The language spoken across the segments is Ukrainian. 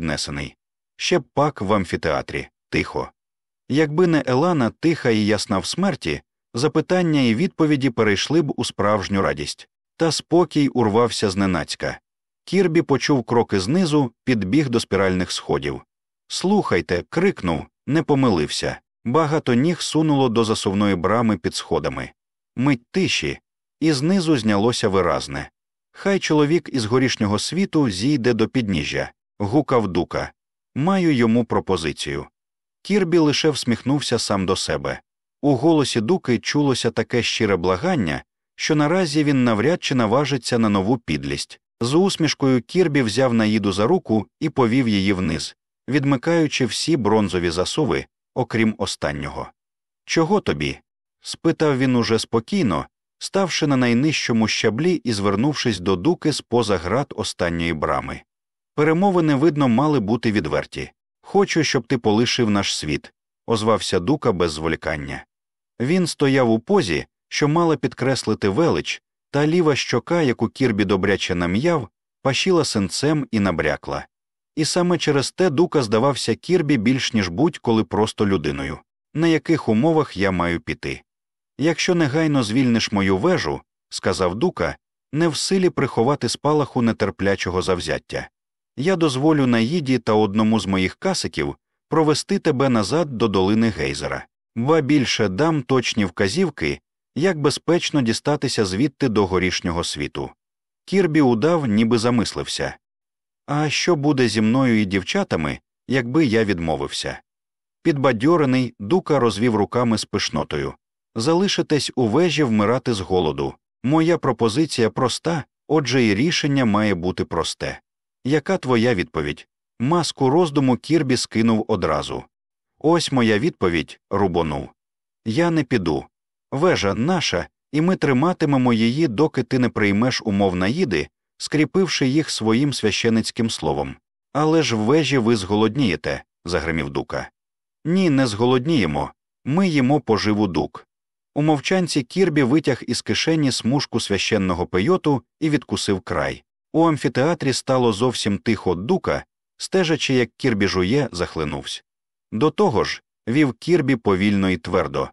піднесений. Ще б пак в амфітеатрі, тихо. Якби не Елана тиха і ясна в смерті, запитання і відповіді перейшли б у справжню радість, та спокій урвався зненацька. Кірбі почув кроки знизу, підбіг до спіральних сходів. Слухайте, крикнув, не помилився. Багато ніг сунуло до засувної брами під сходами. Мить тиші, і знизу знялося виразне. Хай чоловік із горішнього світу зійде до підніжжя, гукав дука. Маю йому пропозицію. Кірбі лише всміхнувся сам до себе. У голосі дуки чулося таке щире благання, що наразі він навряд чи наважиться на нову підлість. З усмішкою Кірбі взяв наїду за руку і повів її вниз, відмикаючи всі бронзові засуви, окрім останнього. Чого тобі? спитав він уже спокійно, ставши на найнижчому щаблі і звернувшись до дуки з поза град останньої брами. Перемовини, видно, мали бути відверті. Хочу, щоб ти полишив наш світ, озвався дука без зволікання. Він стояв у позі, що мала підкреслити велич, та ліва щока, яку Кірбі добряче нам'яв, пашіла синцем і набрякла. І саме через те дука здавався Кірбі більш ніж будь-коли просто людиною, на яких умовах я маю піти. Якщо негайно звільниш мою вежу, сказав дука, не в силі приховати спалаху нетерплячого завзяття. Я дозволю наїді та одному з моїх касиків провести тебе назад до долини гейзера, ба більше дам точні вказівки, як безпечно дістатися звідти до горішнього світу. Кірбі удав, ніби замислився. А що буде зі мною і дівчатами, якби я відмовився? Підбадьорений, дука розвів руками з пишнотою. Залишитесь у вежі вмирати з голоду. Моя пропозиція проста, отже, і рішення має бути просте. Яка твоя відповідь? Маску роздуму Кірбі скинув одразу. Ось моя відповідь рубонув. Я не піду. Вежа наша, і ми триматимемо її, доки ти не приймеш умов наїди, скріпивши їх своїм священицьким словом. Але ж в вежі ви зголоднієте, загримів дука. Ні, не зголодніємо. Ми їмо поживу дук. У мовчанці Кірбі витяг із кишені смужку священного пейоту і відкусив край. У амфітеатрі стало зовсім тихо дука, стежачи, як Кірбі жує, захлинувся. До того ж, вів Кірбі повільно і твердо.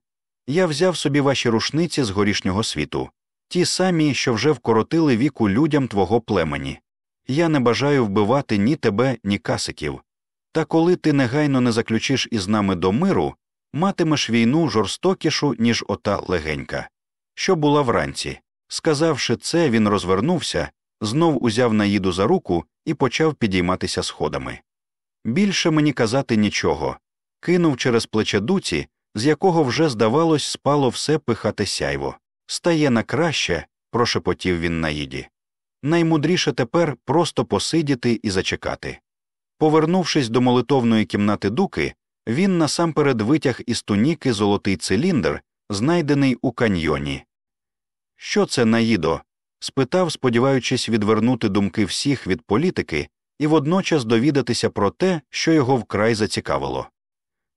Я взяв собі ваші рушниці з горішнього світу, ті самі, що вже вкоротили віку людям твого племені. Я не бажаю вбивати ні тебе, ні касиків. Та коли ти негайно не заключиш із нами до миру, матимеш війну жорстокішу, ніж ота легенька. Що була вранці. Сказавши це, він розвернувся, знов узяв наїду за руку і почав підійматися сходами. Більше мені казати нічого. Кинув через плече дуці, з якого вже, здавалось, спало все пихате сяйво. Стає на краще, прошепотів він наїді. Наймудріше тепер просто посидіти і зачекати. Повернувшись до молитовної кімнати дуки, він насамперед витяг із туніки золотий циліндр, знайдений у каньйоні. Що це, наїдо? Спитав, сподіваючись відвернути думки всіх від політики і водночас довідатися про те, що його вкрай зацікавило.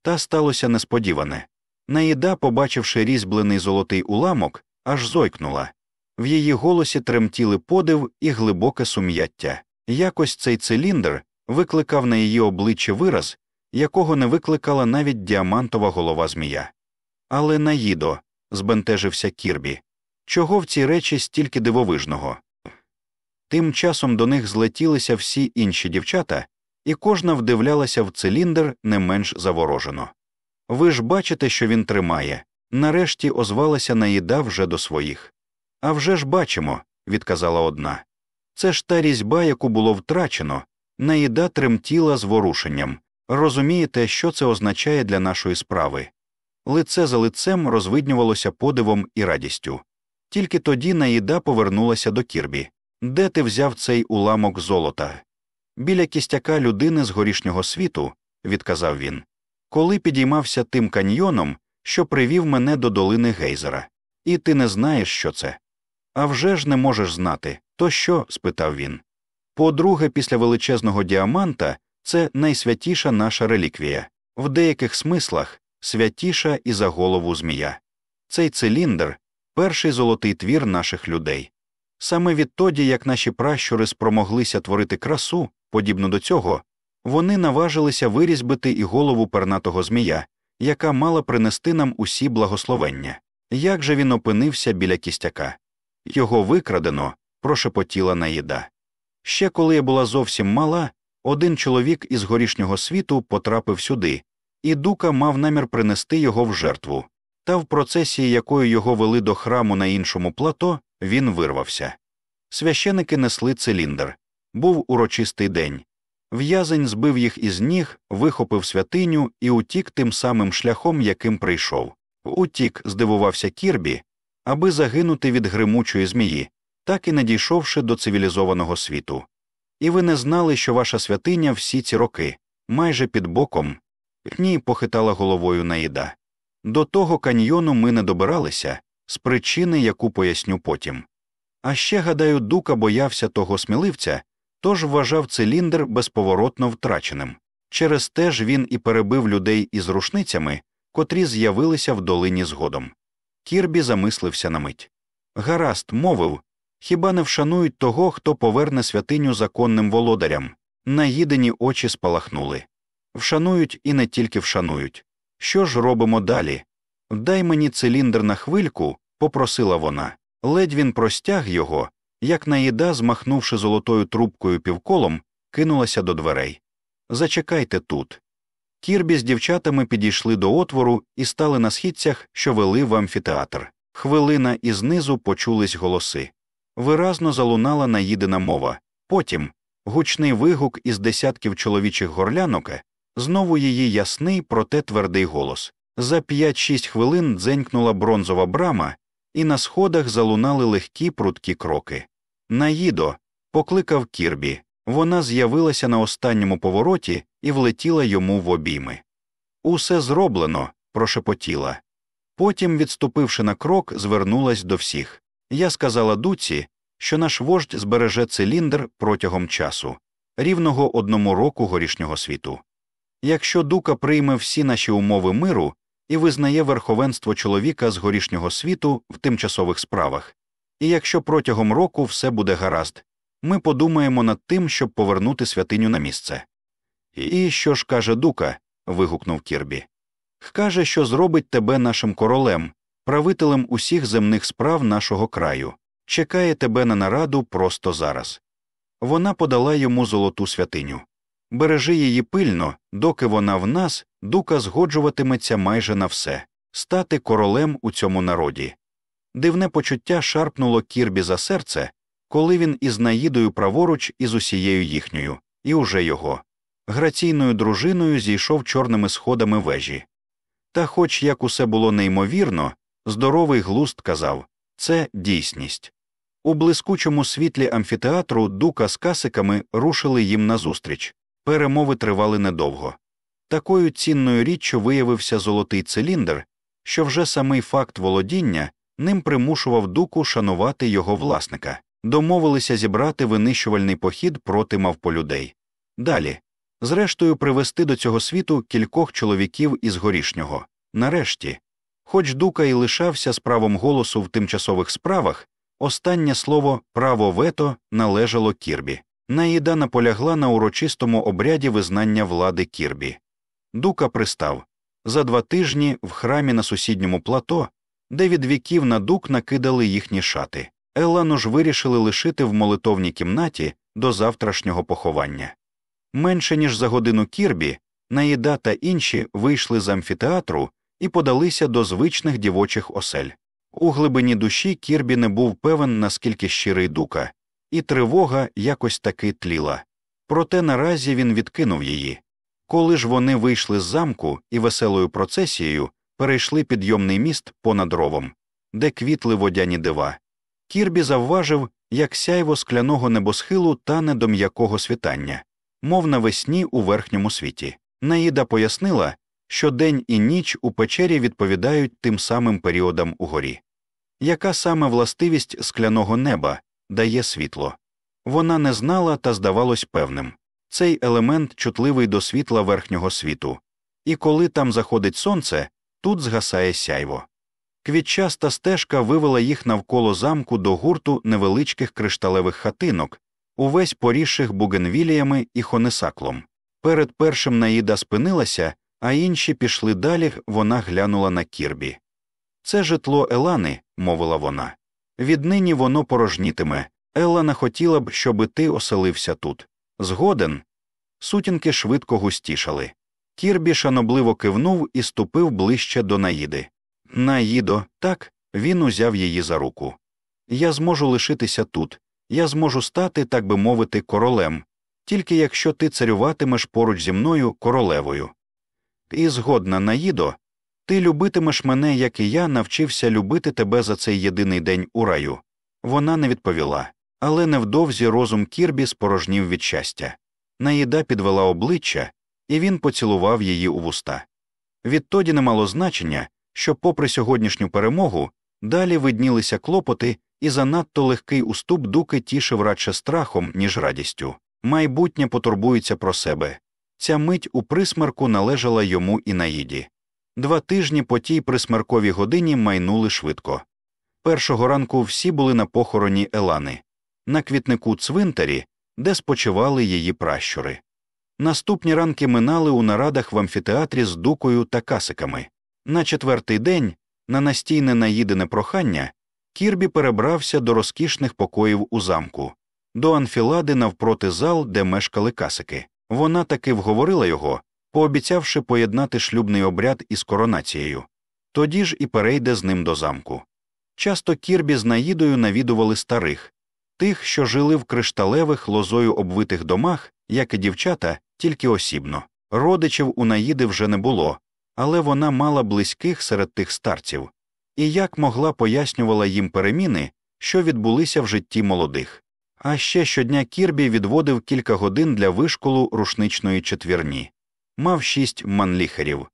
Та сталося несподіване. Наїда, побачивши різьблений золотий уламок, аж зойкнула. В її голосі тремтіли подив і глибоке сум'яття. Якось цей циліндр викликав на її обличчі вираз, якого не викликала навіть діамантова голова змія. Але наїдо, збентежився Кірбі. Чого в цій речі стільки дивовижного? Тим часом до них злетілися всі інші дівчата, і кожна вдивлялася в циліндр не менш заворожено. Ви ж бачите, що він тримає. Нарешті озвалася наїда вже до своїх. «А вже ж бачимо, відказала одна. Це ж та різьба, яку було втрачено, наїда тремтіла з ворушенням. Розумієте, що це означає для нашої справи? Лице за лицем розвиднювалося подивом і радістю. Тільки тоді наїда повернулася до Кірбі. Де ти взяв цей уламок золота? Біля кістяка людини з горішнього світу, відказав він, коли підіймався тим каньйоном, що привів мене до долини гейзера. І ти не знаєш, що це. «А вже ж не можеш знати. То що? спитав він. По-друге, після величезного діаманта це найсвятіша наша реліквія, в деяких смислах святіша і за голову змія. Цей циліндр перший золотий твір наших людей. Саме відтоді, як наші пращури спромоглися творити красу, подібну до цього, Вони наважилися вирізбити і голову пернатого змія, яка мала принести нам усі благословення. Як же він опинився біля кістяка? Його викрадено, прошепотіла наїда. Ще коли я була зовсім мала, один чоловік із горішнього світу потрапив сюди, і дука мав намір принести його в жертву. Та в процесі, якою його вели до храму на іншому плато, він вирвався. Священики несли циліндр. Був урочистий день. В'язень збив їх із ніг, вихопив святиню і утік тим самим шляхом, яким прийшов. Утік, здивувався Кірбі, аби загинути від гримучої змії, так і не дійшовши до цивілізованого світу. І ви не знали, що ваша святиня всі ці роки, майже під боком. Ні, похитала головою наїда. До того каньйону ми не добиралися, з причини, яку поясню потім. А ще, гадаю, дука боявся того сміливця, тож вважав циліндр безповоротно втраченим. Через те ж він і перебив людей із рушницями, котрі з'явилися в долині згодом. Кірбі замислився на мить. Гаразд, мовив хіба не вшанують того, хто поверне святиню законним володарям? Наїдені очі спалахнули. Вшанують і не тільки вшанують. Що ж робимо далі? Дай мені циліндр на хвильку, попросила вона. Ледь він простяг його, як наїда, змахнувши золотою трубкою півколом, кинулася до дверей. Зачекайте тут. Кірбі з дівчатами підійшли до отвору і стали на східцях, що вели в амфітеатр. Хвилина і знизу почулись голоси. Виразно залунала наїдена мова. Потім гучний вигук із десятків чоловічих горлянок, знову її ясний, проте твердий голос. За п'ять-шість хвилин дзенькнула бронзова брама, і на сходах залунали легкі прудкі кроки. Наїдо, покликав Кірбі. Вона з'явилася на останньому повороті і влетіла йому в обійми. Усе зроблено, прошепотіла. Потім, відступивши на крок, звернулась до всіх. Я сказала дуці, що наш вождь збереже циліндр протягом часу, рівного одному року горішнього світу. Якщо дука прийме всі наші умови миру і визнає верховенство чоловіка з горішнього світу в тимчасових справах, і якщо протягом року все буде гаразд, ми подумаємо над тим, щоб повернути святиню на місце. І що ж каже дука? вигукнув Кірбі. Каже, що зробить тебе нашим королем, правителем усіх земних справ нашого краю, чекає тебе на нараду просто зараз. Вона подала йому золоту святиню. Бережи її пильно, доки вона в нас, дука згоджуватиметься майже на все, стати королем у цьому народі. Дивне почуття шарпнуло Кірбі за серце, коли він із наїдою праворуч і з усією їхньою, і уже його. Граційною дружиною зійшов чорними сходами вежі. Та, хоч як усе було неймовірно, здоровий глуст казав це дійсність. У блискучому світлі амфітеатру дука з касиками рушили їм назустріч. Перемови тривали недовго. Такою цінною річчю виявився золотий циліндр, що вже самий факт володіння ним примушував дуку шанувати його власника, домовилися зібрати винищувальний похід проти мавполюдей. Далі, зрештою, привести до цього світу кількох чоловіків із горішнього. Нарешті, хоч дука і лишався з правом голосу в тимчасових справах, останнє слово право вето належало Кірбі. Наїда наполягла на урочистому обряді визнання влади Кірбі. Дука пристав за два тижні в храмі на сусідньому плато, де від віків на дук накидали їхні шати. Елану ж вирішили лишити в молитовній кімнаті до завтрашнього поховання. Менше ніж за годину Кірбі, Наїда та інші вийшли з амфітеатру і подалися до звичних дівочих осель. У глибині душі Кірбі не був певен, наскільки щирий дука і тривога якось таки тліла. Проте наразі він відкинув її. Коли ж вони вийшли з замку і веселою процесією перейшли підйомний міст понад ровом, де квітли водяні дива. Кірбі завважив, як сяйво скляного небосхилу тане до м'якого світання, мов навесні у верхньому світі. Наїда пояснила, що день і ніч у печері відповідають тим самим періодам угорі. Яка саме властивість скляного неба, дає світло. Вона не знала та здавалось певним цей елемент чутливий до світла верхнього світу, і коли там заходить сонце, тут згасає сяйво. Квітчаста стежка вивела їх навколо замку до гурту невеличких кришталевих хатинок, увесь порісших бугенвіліями і хонесаклом. Перед першим Наїда спинилася, а інші пішли далі, вона глянула на кірбі. Це житло Елани, мовила вона. Віднині воно порожнітиме. Елана хотіла б, щоби ти оселився тут. Згоден. Сутінки швидко густішали. Кірбі шанобливо кивнув і ступив ближче до Наїди. Наїдо, так, він узяв її за руку. Я зможу лишитися тут, я зможу стати, так би мовити, королем, тільки якщо ти царюватимеш поруч зі мною королевою. І згодна, Наїдо, ти любитимеш мене, як і я навчився любити тебе за цей єдиний день у раю. Вона не відповіла, але невдовзі розум Кірбі спорожнів від щастя. Наїда підвела обличчя, і він поцілував її у вуста. Відтоді не мало значення, що, попри сьогоднішню перемогу, далі виднілися клопоти, і занадто легкий уступ дуки тішив радше страхом, ніж радістю. Майбутнє потурбується про себе. Ця мить у присмерку належала йому і наїді. Два тижні по тій присмерковій годині майнули швидко. Першого ранку всі були на похороні Елани, на квітнику цвинтарі, де спочивали її пращури. Наступні ранки минали у нарадах в амфітеатрі з дукою та касиками. На четвертий день, на настійне наїдене прохання, Кірбі перебрався до розкішних покоїв у замку, до анфілади навпроти зал, де мешкали касики. Вона таки вговорила його, пообіцявши поєднати шлюбний обряд із коронацією. Тоді ж і перейде з ним до замку. Часто Кірбі з наїдою навідували старих, тих, що жили в кришталевих лозою обвитих домах, як і дівчата, тільки осібно. Родичів у наїди вже не було, але вона мала близьких серед тих старців, і як могла пояснювала їм переміни, що відбулися в житті молодих. А ще щодня Кірбі відводив кілька годин для вишколу рушничної четвірні, мав шість манліхерів,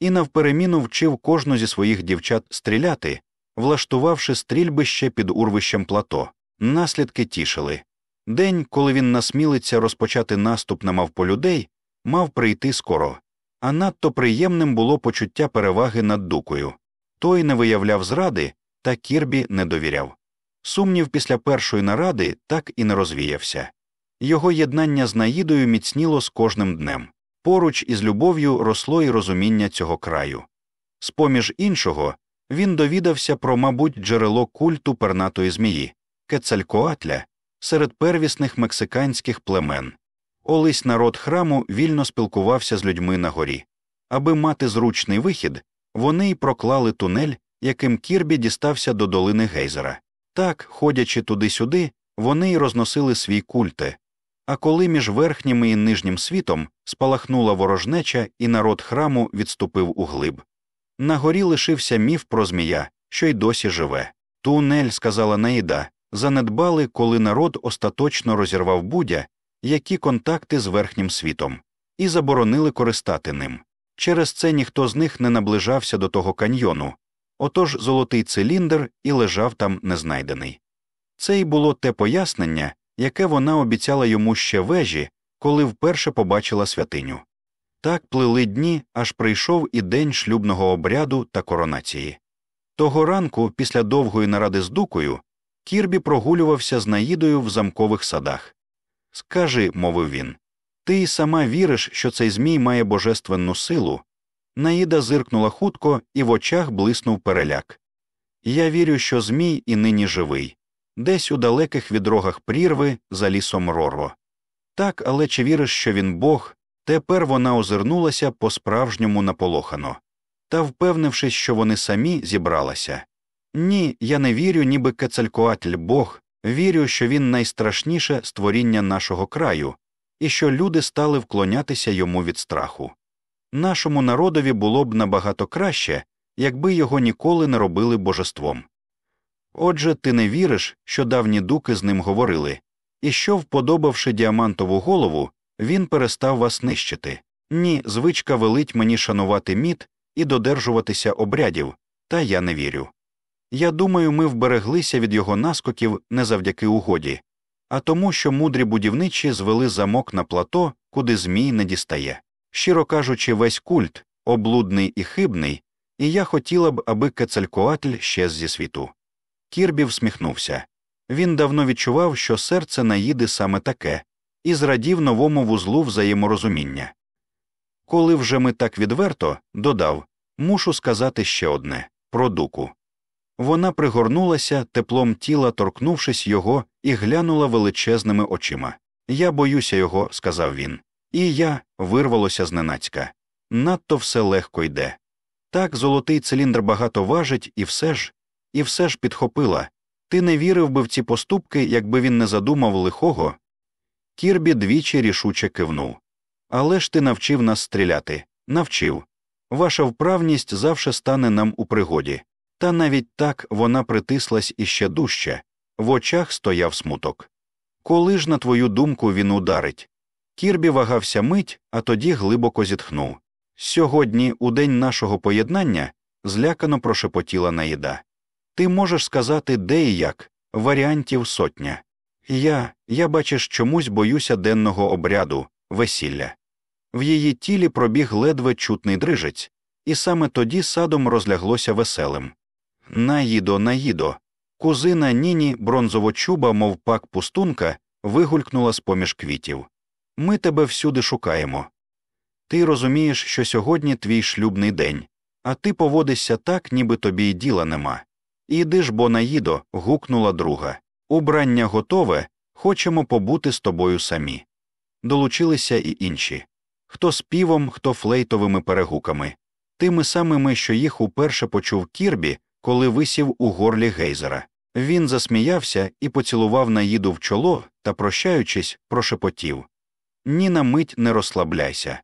і навпереміну вчив кожну зі своїх дівчат стріляти, влаштувавши стрільбище під урвищем плато. Наслідки тішили. День, коли він насмілиться розпочати наступ на мавполюдей, мав прийти скоро, а надто приємним було почуття переваги над дукою. Той не виявляв зради, та Кірбі не довіряв. Сумнів після першої наради так і не розвіявся. Його єднання з Наїдою міцніло з кожним днем. Поруч із любов'ю росло й розуміння цього краю. З поміж іншого, він довідався про, мабуть, джерело культу пернатої змії Кецалькоатля серед первісних мексиканських племен. Олись народ храму вільно спілкувався з людьми на горі. Аби мати зручний вихід, вони й проклали тунель, яким Кірбі дістався до долини гейзера. Так, ходячи туди-сюди, вони й розносили свій культи. А коли між верхнім і нижнім світом спалахнула ворожнеча, і народ храму відступив у глиб. На горі лишився міф про змія, що й досі живе. Тунель, сказала Наїда, занедбали, коли народ остаточно розірвав будя, які контакти з верхнім світом, і заборонили користати ним. Через це ніхто з них не наближався до того каньйону, отож золотий циліндр і лежав там незнайдений. Це й було те пояснення, яке вона обіцяла йому ще вежі, коли вперше побачила святиню. Так плили дні, аж прийшов і день шлюбного обряду та коронації. Того ранку, після довгої наради з дукою, Кірбі прогулювався з Наїдою в замкових садах. Скажи, мовив він, ти й сама віриш, що цей Змій має божественну силу. Наїда зиркнула хутко і в очах блиснув переляк. Я вірю, що Змій і нині живий, десь у далеких відрогах прірви за лісом Рорво. Так, але чи віриш, що він Бог? Тепер вона озирнулася по справжньому наполохано. Та, впевнившись, що вони самі зібралася. Ні, я не вірю, ніби Кецалькоатль Бог, вірю, що він найстрашніше створіння нашого краю, і що люди стали вклонятися йому від страху. Нашому народові було б набагато краще, якби його ніколи не робили божеством. Отже, ти не віриш, що давні дуки з ним говорили, і що, вподобавши діамантову голову, він перестав вас нищити. Ні, звичка велить мені шанувати міт і додержуватися обрядів, та я не вірю. Я думаю, ми вбереглися від його наскоків не завдяки угоді, а тому, що мудрі будівничі звели замок на плато, куди Змій не дістає. Щиро кажучи, весь культ облудний і хибний, і я хотіла б, аби Кецалькоатль щез зі світу. Кірбі всміхнувся. Він давно відчував, що серце наїде саме таке, і зрадів новому вузлу взаєморозуміння. Коли вже ми так відверто, додав мушу сказати ще одне про дуку. Вона пригорнулася, теплом тіла торкнувшись його, і глянула величезними очима. Я боюся його, сказав він. І я вирвалося зненацька. Надто все легко йде. Так, золотий циліндр багато важить, і все ж, і все ж підхопила. Ти не вірив би в ці поступки, якби він не задумав лихого. Кірбі двічі рішуче кивнув. Але ж ти навчив нас стріляти, навчив. Ваша вправність завше стане нам у пригоді. Та навіть так вона притислась іще дужче, в очах стояв смуток. Коли ж, на твою думку, він ударить? Кірбі вагався мить, а тоді глибоко зітхнув. Сьогодні, у день нашого поєднання, злякано прошепотіла наїда. Ти можеш сказати, де і як, варіантів сотня. Я, я, бачиш, чомусь боюся денного обряду, весілля. В її тілі пробіг ледве чутний дрижець, і саме тоді садом розляглося веселим. Наїдо, наїдо. Кузина Ніні бронзовочуба, мов пак пустунка, вигулькнула з поміж квітів. Ми тебе всюди шукаємо. Ти розумієш, що сьогодні твій шлюбний день, а ти поводишся так, ніби тобі й діла нема. Іди ж, бо наїдо, гукнула друга. Убрання готове, хочемо побути з тобою самі. Долучилися і інші хто співом, хто флейтовими перегуками, тими самими, що їх уперше почув Кірбі, коли висів у горлі гейзера. Він засміявся і поцілував наїду в чоло та, прощаючись, прошепотів Ні на мить не розслабляйся.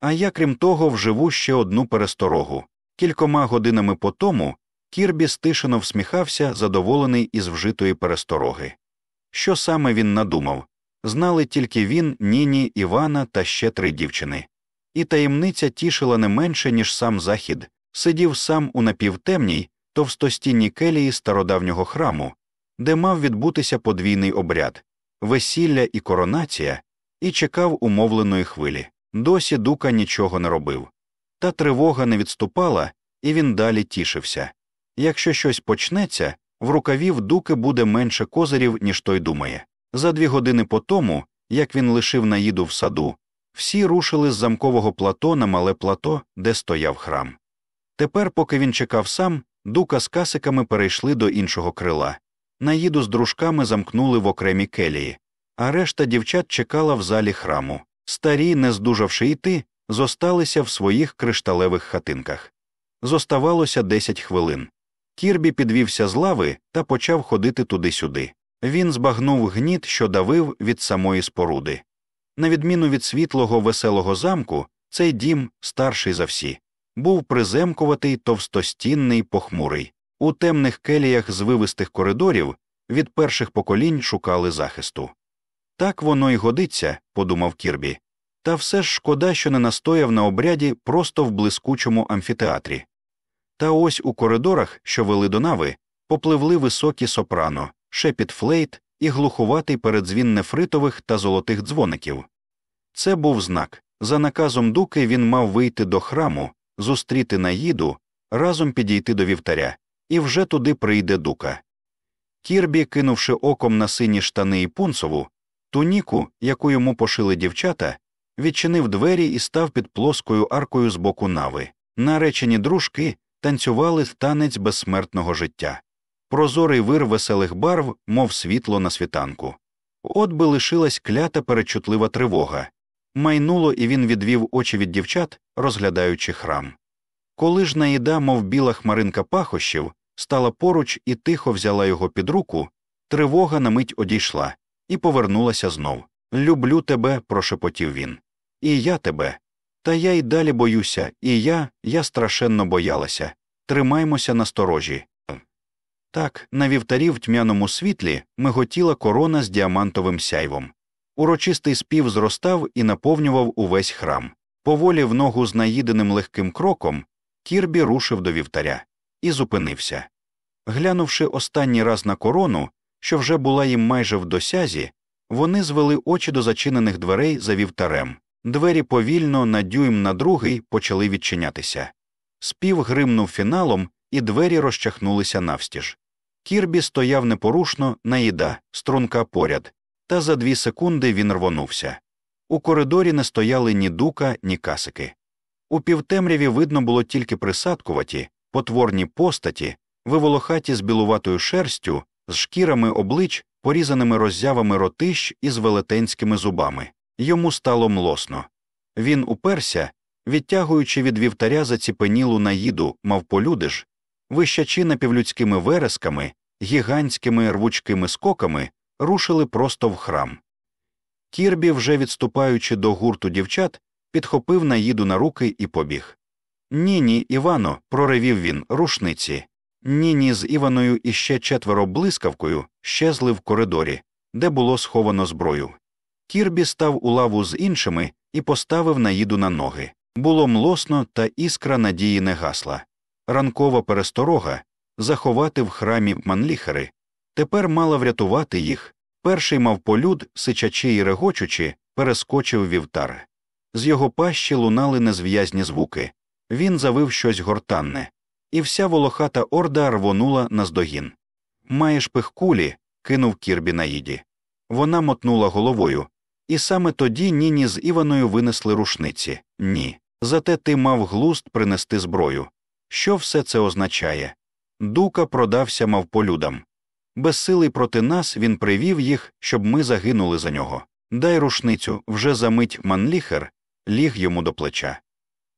А я, крім того, вживу ще одну пересторогу. Кількома годинами по тому Кірбі стишено всміхався, задоволений із вжитої перестороги. Що саме він надумав? Знали тільки він, Ніні, Івана та ще три дівчини. І таємниця тішила не менше, ніж сам захід, сидів сам у напівтемній, товстостінній келії стародавнього храму, де мав відбутися подвійний обряд, весілля і коронація, і чекав умовленої хвилі. Досі дука нічого не робив. Та тривога не відступала, і він далі тішився. Якщо щось почнеться, в рукавів дуки буде менше козирів, ніж той думає. За дві години по тому, як він лишив наїду в саду, всі рушили з замкового плато на мале плато, де стояв храм. Тепер, поки він чекав сам, дука з касиками перейшли до іншого крила. Наїду з дружками замкнули в окремі келії, а решта дівчат чекала в залі храму. Старі, не здужавши йти, зосталися в своїх кришталевих хатинках. Зоставалося десять хвилин. Кірбі підвівся з лави та почав ходити туди-сюди. Він збагнув гніт, що давив від самої споруди. На відміну від світлого веселого замку, цей дім, старший за всі, був приземкуватий, товстостінний, похмурий. У темних келіях звивистих коридорів від перших поколінь шукали захисту. Так воно й годиться, подумав Кірбі. Та все ж шкода, що не настояв на обряді просто в блискучому амфітеатрі. Та ось у коридорах, що вели до нави, попливли високі сопрано, шепіт флейт і глухуватий передзвін нефритових та золотих дзвоників. Це був знак. За наказом дуки він мав вийти до храму, зустріти наїду, разом підійти до вівтаря, і вже туди прийде дука. Кірбі, кинувши оком на сині штани і пунцову, туніку, яку йому пошили дівчата, відчинив двері і став під плоскою аркою з боку нави. Наречені дружки танцювали танець безсмертного життя. Прозорий вир веселих барв, мов світло на світанку. От би лишилась клята перечутлива тривога. Майнуло, і він відвів очі від дівчат, розглядаючи храм. Коли ж наїда, мов біла хмаринка пахощів, стала поруч і тихо взяла його під руку, тривога на мить одійшла і повернулася знов. Люблю тебе, прошепотів він. І я тебе. Та я й далі боюся, і я, я страшенно боялася. Тримаймося на сторожі. Так, на вівтарі в тьмяному світлі миготіла корона з діамантовим сяйвом. Урочистий спів зростав і наповнював увесь храм. Поволі в ногу з наїденим легким кроком, Кірбі рушив до вівтаря і зупинився. Глянувши останній раз на корону, що вже була їм майже в досязі, вони звели очі до зачинених дверей за вівтарем. Двері повільно, на дюйм на другий, почали відчинятися. Спів гримнув фіналом, і двері розчахнулися навстіж. Кірбі стояв непорушно, наїда, струнка поряд, та за дві секунди він рвонувся. У коридорі не стояли ні дука, ні касики. У півтемряві видно було тільки присадкуваті, потворні постаті, виволохаті з білуватою шерстю, з шкірами облич, порізаними роззявами ротищ і з велетенськими зубами. Йому стало млосно. Він уперся, відтягуючи від вівтаря заціпенілу наїду, мавполюдиш, вищачи напівлюдськими вересками, гігантськими рвучкими скоками, рушили просто в храм. Кірбі, вже відступаючи до гурту дівчат, підхопив наїду на руки і побіг. Ні, ні, Івано, проревів він, рушниці. Ніні з Іваною і ще четверо блискавкою щезли в коридорі, де було сховано зброю. Кірбі став у лаву з іншими і поставив наїду на ноги. Було млосно, та іскра надії не гасла. Ранкова пересторога заховати в храмі манліхери. Тепер мала врятувати їх. Перший мавполюд, сичачи й регочучи, перескочив вівтар. З його пащі лунали незв'язні звуки. Він завив щось гортанне, і вся волохата орда рвонула наздогін. Маєш пихкулі, кинув Кірбі наїді. Вона мотнула головою, і саме тоді Ніні з Іваною винесли рушниці. Ні. Зате ти мав глуст принести зброю. Що все це означає? Дука продався мавполюдам. Безсилий проти нас він привів їх, щоб ми загинули за нього. Дай рушницю, вже за мить манліхер, ліг йому до плеча.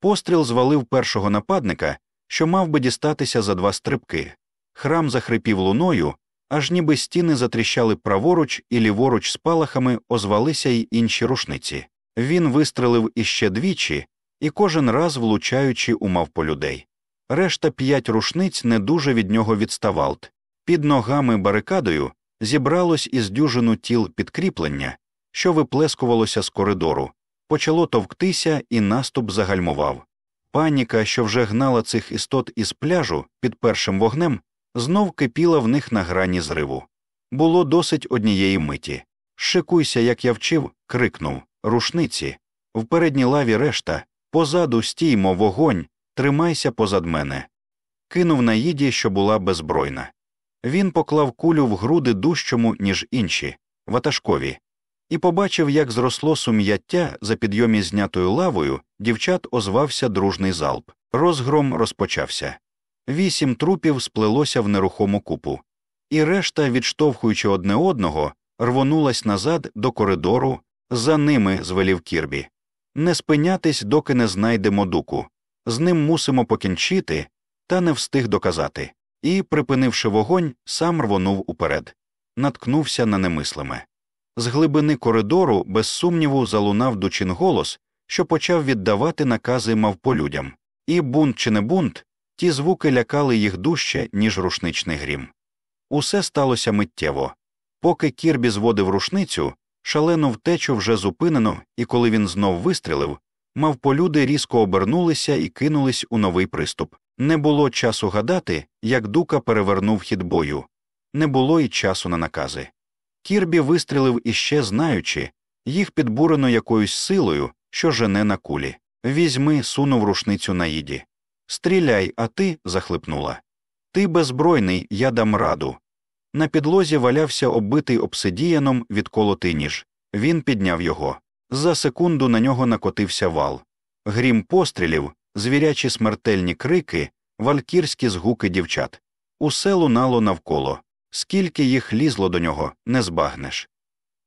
Постріл звалив першого нападника, що мав би дістатися за два стрибки. Храм захрипів луною, аж ніби стіни затріщали праворуч і ліворуч спалахами озвалися й інші рушниці. Він вистрелив іще двічі, і кожен раз влучаючи у мавполюдей. Решта п'ять рушниць не дуже від нього відставалт. Під ногами барикадою зібралось із дюжину тіл підкріплення, що виплескувалося з коридору, почало товктися, і наступ загальмував. Паніка, що вже гнала цих істот із пляжу під першим вогнем, знов кипіла в них на грані зриву. Було досить однієї миті. Шикуйся, як я вчив, крикнув рушниці. В передній лаві решта, позаду стіймо, вогонь, тримайся позад мене. Кинув на їді, що була беззбройна. Він поклав кулю в груди дужчому, ніж інші, ватажкові, і побачив, як зросло сум'яття за підйомі знятою лавою, дівчат озвався дружний залп. Розгром розпочався. Вісім трупів сплелося в нерухому купу, і решта, відштовхуючи одне одного, рвонулась назад до коридору, за ними звелів Кірбі. Не спинятись, доки не знайдемо дуку. З ним мусимо покінчити, та не встиг доказати. І, припинивши вогонь, сам рвонув уперед, наткнувся на немислиме. З глибини коридору, без сумніву, залунав дучин голос, що почав віддавати накази мавполюдям. І бунт чи не бунт, ті звуки лякали їх дужче, ніж рушничний грім. Усе сталося миттєво. Поки Кірбі зводив рушницю, шалену втечу вже зупинено, і коли він знов вистрілив, мавполюди різко обернулися і кинулись у новий приступ. Не було часу гадати, як дука перевернув хід бою, не було й часу на накази. Кірбі вистрілив іще знаючи, їх підбурено якоюсь силою, що жене на кулі. Візьми, сунув рушницю на їді. Стріляй, а ти. захлипнула. Ти беззбройний, я дам раду. На підлозі валявся оббитий обсидіяном відколотий ніж. Він підняв його. За секунду на нього накотився вал. Грім пострілів, звірячі смертельні крики, валькірські згуки дівчат. Усе лунало навколо. Скільки їх лізло до нього, не збагнеш.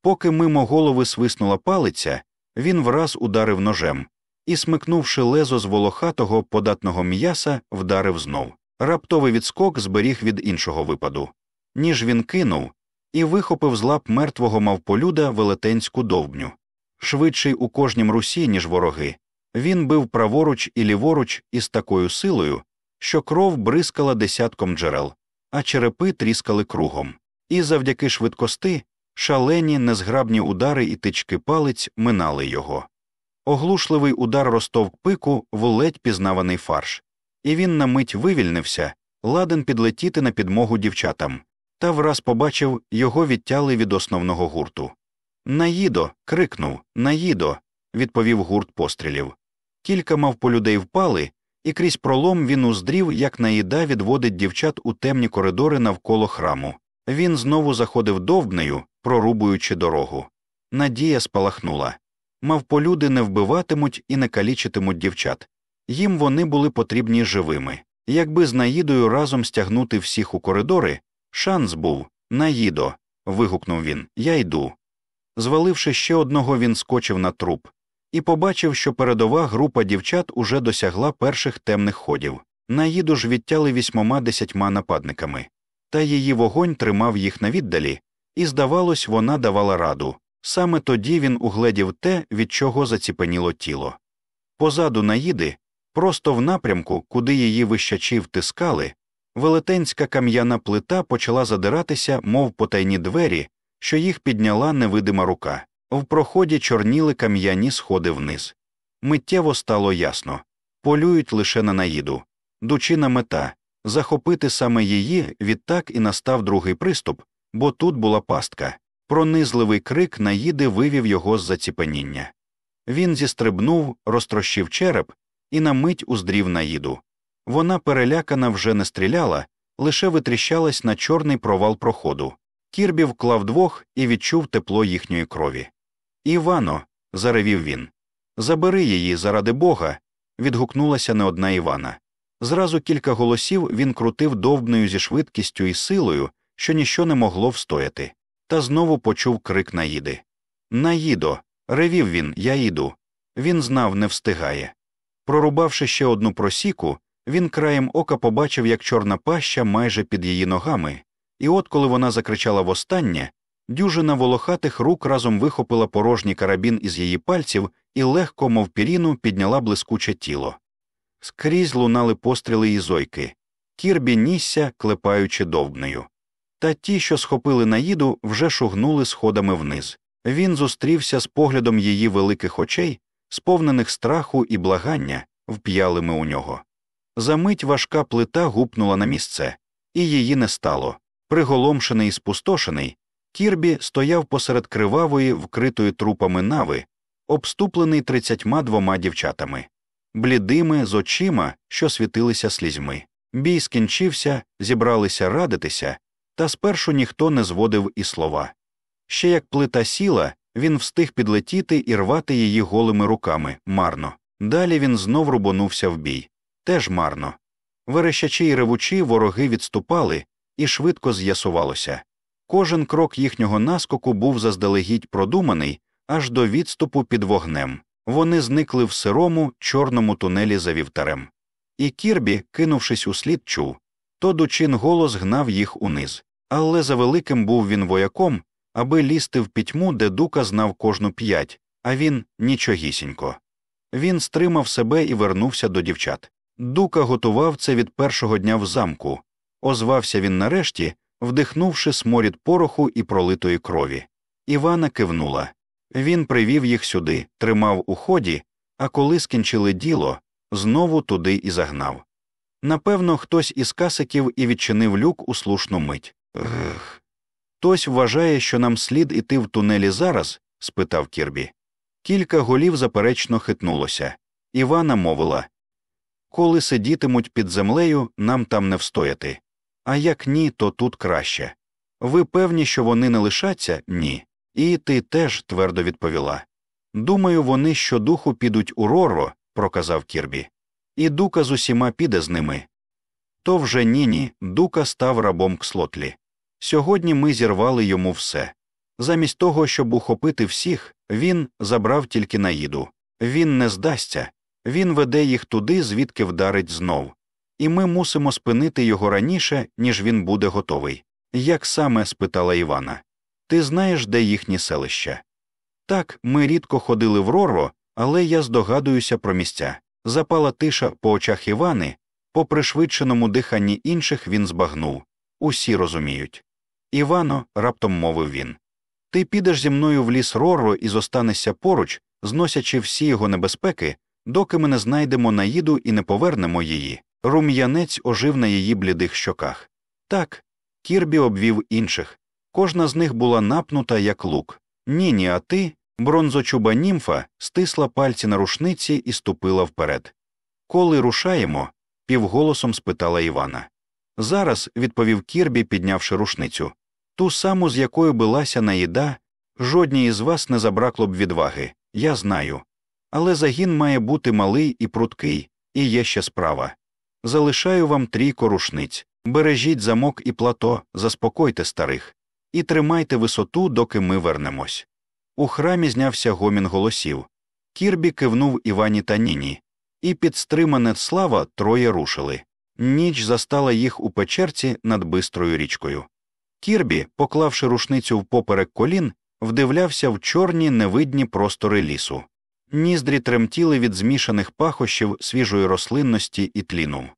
Поки мимо голови свиснула палиця, він враз ударив ножем і, смикнувши лезо з волохатого податного м'яса, вдарив знов. Раптовий відскок зберіг від іншого випаду. Ніж він кинув і вихопив з лап мертвого мавполюда велетенську довбню. Швидший у кожнім русі, ніж вороги. Він бив праворуч і ліворуч із такою силою, що кров бризкала десятком джерел, а черепи тріскали кругом. І завдяки швидкости шалені, незграбні удари і тички палець минали його. Оглушливий удар розтовк пику в ледь пізнаваний фарш, і він на мить вивільнився, ладен підлетіти на підмогу дівчатам, та враз побачив його відтяли від основного гурту. Наїдо. крикнув Наїдо. відповів гурт пострілів. Кілька мавполюдей впали, і крізь пролом він уздрів, як наїда відводить дівчат у темні коридори навколо храму. Він знову заходив довбнею, прорубуючи дорогу. Надія спалахнула. Мавполюди не вбиватимуть і не калічитимуть дівчат. Їм вони були потрібні живими. Якби з Наїдою разом стягнути всіх у коридори, шанс був Наїдо. вигукнув він. Я йду. Зваливши ще одного, він скочив на труп і побачив, що передова група дівчат уже досягла перших темних ходів. Наїду ж відтяли вісьмома десятьма нападниками, та її вогонь тримав їх на віддалі, і, здавалось, вона давала раду. Саме тоді він угледів те, від чого заціпеніло тіло. Позаду наїди, просто в напрямку, куди її вищачі втискали, велетенська кам'яна плита почала задиратися, мов потайні двері, що їх підняла невидима рука. В проході чорніли кам'яні сходи вниз. Миттєво стало ясно полюють лише на наїду. Дучина мета захопити саме її, відтак і настав другий приступ, бо тут була пастка. Пронизливий крик наїди вивів його з заціпеніння. Він зістрибнув, розтрощив череп і на мить уздрів наїду. Вона перелякана вже не стріляла, лише витріщалась на чорний провал проходу. Кірбі вклав двох і відчув тепло їхньої крові. Івано, заревів він. Забери її заради бога. відгукнулася не одна Івана. Зразу кілька голосів він крутив довбною зі швидкістю і силою, що ніщо не могло встояти, та знову почув крик Наїди. Наїдо. ревів він, я їду. Він знав, не встигає. Прорубавши ще одну просіку, він краєм ока побачив, як чорна паща майже під її ногами, і от коли вона закричала востаннє, дюжина волохатих рук разом вихопила порожній карабін із її пальців і легко, мов піріну, підняла блискуче тіло. Скрізь лунали постріли і зойки, кірбі нісся, клепаючи довбнею. Та ті, що схопили наїду, вже шугнули сходами вниз. Він зустрівся з поглядом її великих очей, сповнених страху і благання, вп'ялими у нього. Замить важка плита гупнула на місце, і її не стало. Приголомшений і спустошений, Кірбі стояв посеред кривавої, вкритої трупами нави, обступлений тридцятьма двома дівчатами, блідими з очима, що світилися слізьми. Бій скінчився, зібралися радитися, та спершу ніхто не зводив і слова. Ще як плита сіла, він встиг підлетіти і рвати її голими руками марно. Далі він знов рубонувся в бій теж марно. Верещачі й ревучі вороги відступали, і швидко з'ясувалося. Кожен крок їхнього наскоку був заздалегідь продуманий аж до відступу під вогнем. Вони зникли в сирому, чорному тунелі за вівтарем. І Кірбі, кинувшись у слід, чув то дучин голос гнав їх униз. Але за великим був він вояком, аби лізти в пітьму, де дука знав кожну п'ять, а він нічогісінько. Він стримав себе і вернувся до дівчат. Дука готував це від першого дня в замку. Озвався він нарешті, вдихнувши сморід пороху і пролитої крові. Івана кивнула. Він привів їх сюди, тримав у ході, а коли скінчили діло, знову туди і загнав. Напевно, хтось із касиків і відчинив люк у слушну мить. Хтось вважає, що нам слід іти в тунелі зараз? спитав Кірбі. Кілька голів заперечно хитнулося. Івана мовила коли сидітимуть під землею, нам там не встояти. А як ні, то тут краще. Ви певні, що вони не лишаться? Ні. І ти теж твердо відповіла. Думаю, вони щодуху підуть у Роро, проказав Кірбі, і дука з усіма піде з ними. То вже ні ні, дука став рабом кслотлі. Сьогодні ми зірвали йому все. Замість того, щоб ухопити всіх, він забрав тільки наїду. Він не здасться, він веде їх туди, звідки вдарить знов, і ми мусимо спинити його раніше, ніж він буде готовий. Як саме? спитала Івана. Ти знаєш, де їхні селища? Так, ми рідко ходили в Роро, але я здогадуюся про місця. Запала тиша по очах Івани, по пришвидшеному диханні інших він збагнув. Усі розуміють. Івано, раптом мовив він. Ти підеш зі мною в ліс Роро і зостанешся поруч, зносячи всі його небезпеки, доки ми не знайдемо наїду і не повернемо її. Рум'янець ожив на її блідих щоках. Так, Кірбі обвів інших. Кожна з них була напнута, як лук. Ні, ні, а ти, бронзочуба німфа, стисла пальці на рушниці і ступила вперед. Коли рушаємо? Півголосом спитала Івана. Зараз, відповів Кірбі, піднявши рушницю. Ту саму, з якою билася наїда, жодній із вас не забракло б відваги, я знаю. Але загін має бути малий і пруткий, і є ще справа. Залишаю вам трійко рушниць, бережіть замок і плато, заспокойте старих, і тримайте висоту, доки ми вернемось. У храмі знявся гомін голосів. Кірбі кивнув Івані та Ніні, і під стримане слава троє рушили. Ніч застала їх у печерці над бистрою річкою. Кірбі, поклавши рушницю впоперек колін, вдивлявся в чорні невидні простори лісу. Ніздрі тремтіли від змішаних пахощів свіжої рослинності і тліну.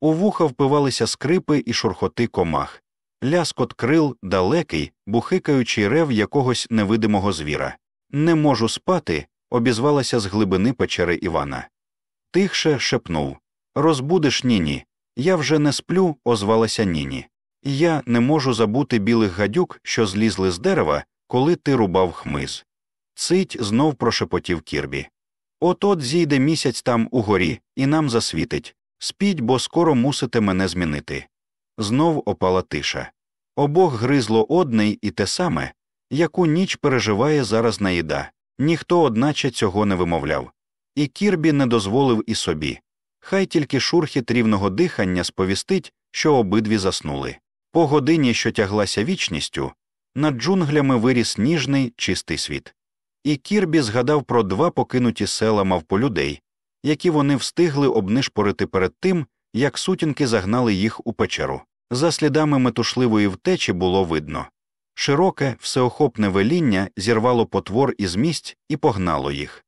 У вуха впивалися скрипи і шурхоти комах, ляскот крил далекий, бухикаючий рев якогось невидимого звіра. Не можу спати, обізвалася з глибини печери Івана. Тихше шепнув Розбудеш ніні. Я вже не сплю, озвалася Ніні. Я не можу забути білих гадюк, що злізли з дерева, коли ти рубав хмиз. Цить знов прошепотів кірбі. От от зійде місяць там угорі, і нам засвітить. Спіть, бо скоро мусите мене змінити. Знов опала тиша. Обох гризло одне і те саме, яку ніч переживає зараз наїда. Ніхто, одначе, цього не вимовляв. І Кірбі не дозволив і собі. Хай тільки шурхіт рівного дихання сповістить, що обидві заснули. По годині, що тяглася вічністю, над джунглями виріс ніжний, чистий світ. І Кірбі згадав про два покинуті села мавполюдей, які вони встигли обнишпорити перед тим, як сутінки загнали їх у печеру. За слідами метушливої втечі було видно. Широке, всеохопне веління зірвало потвор із місць і погнало їх.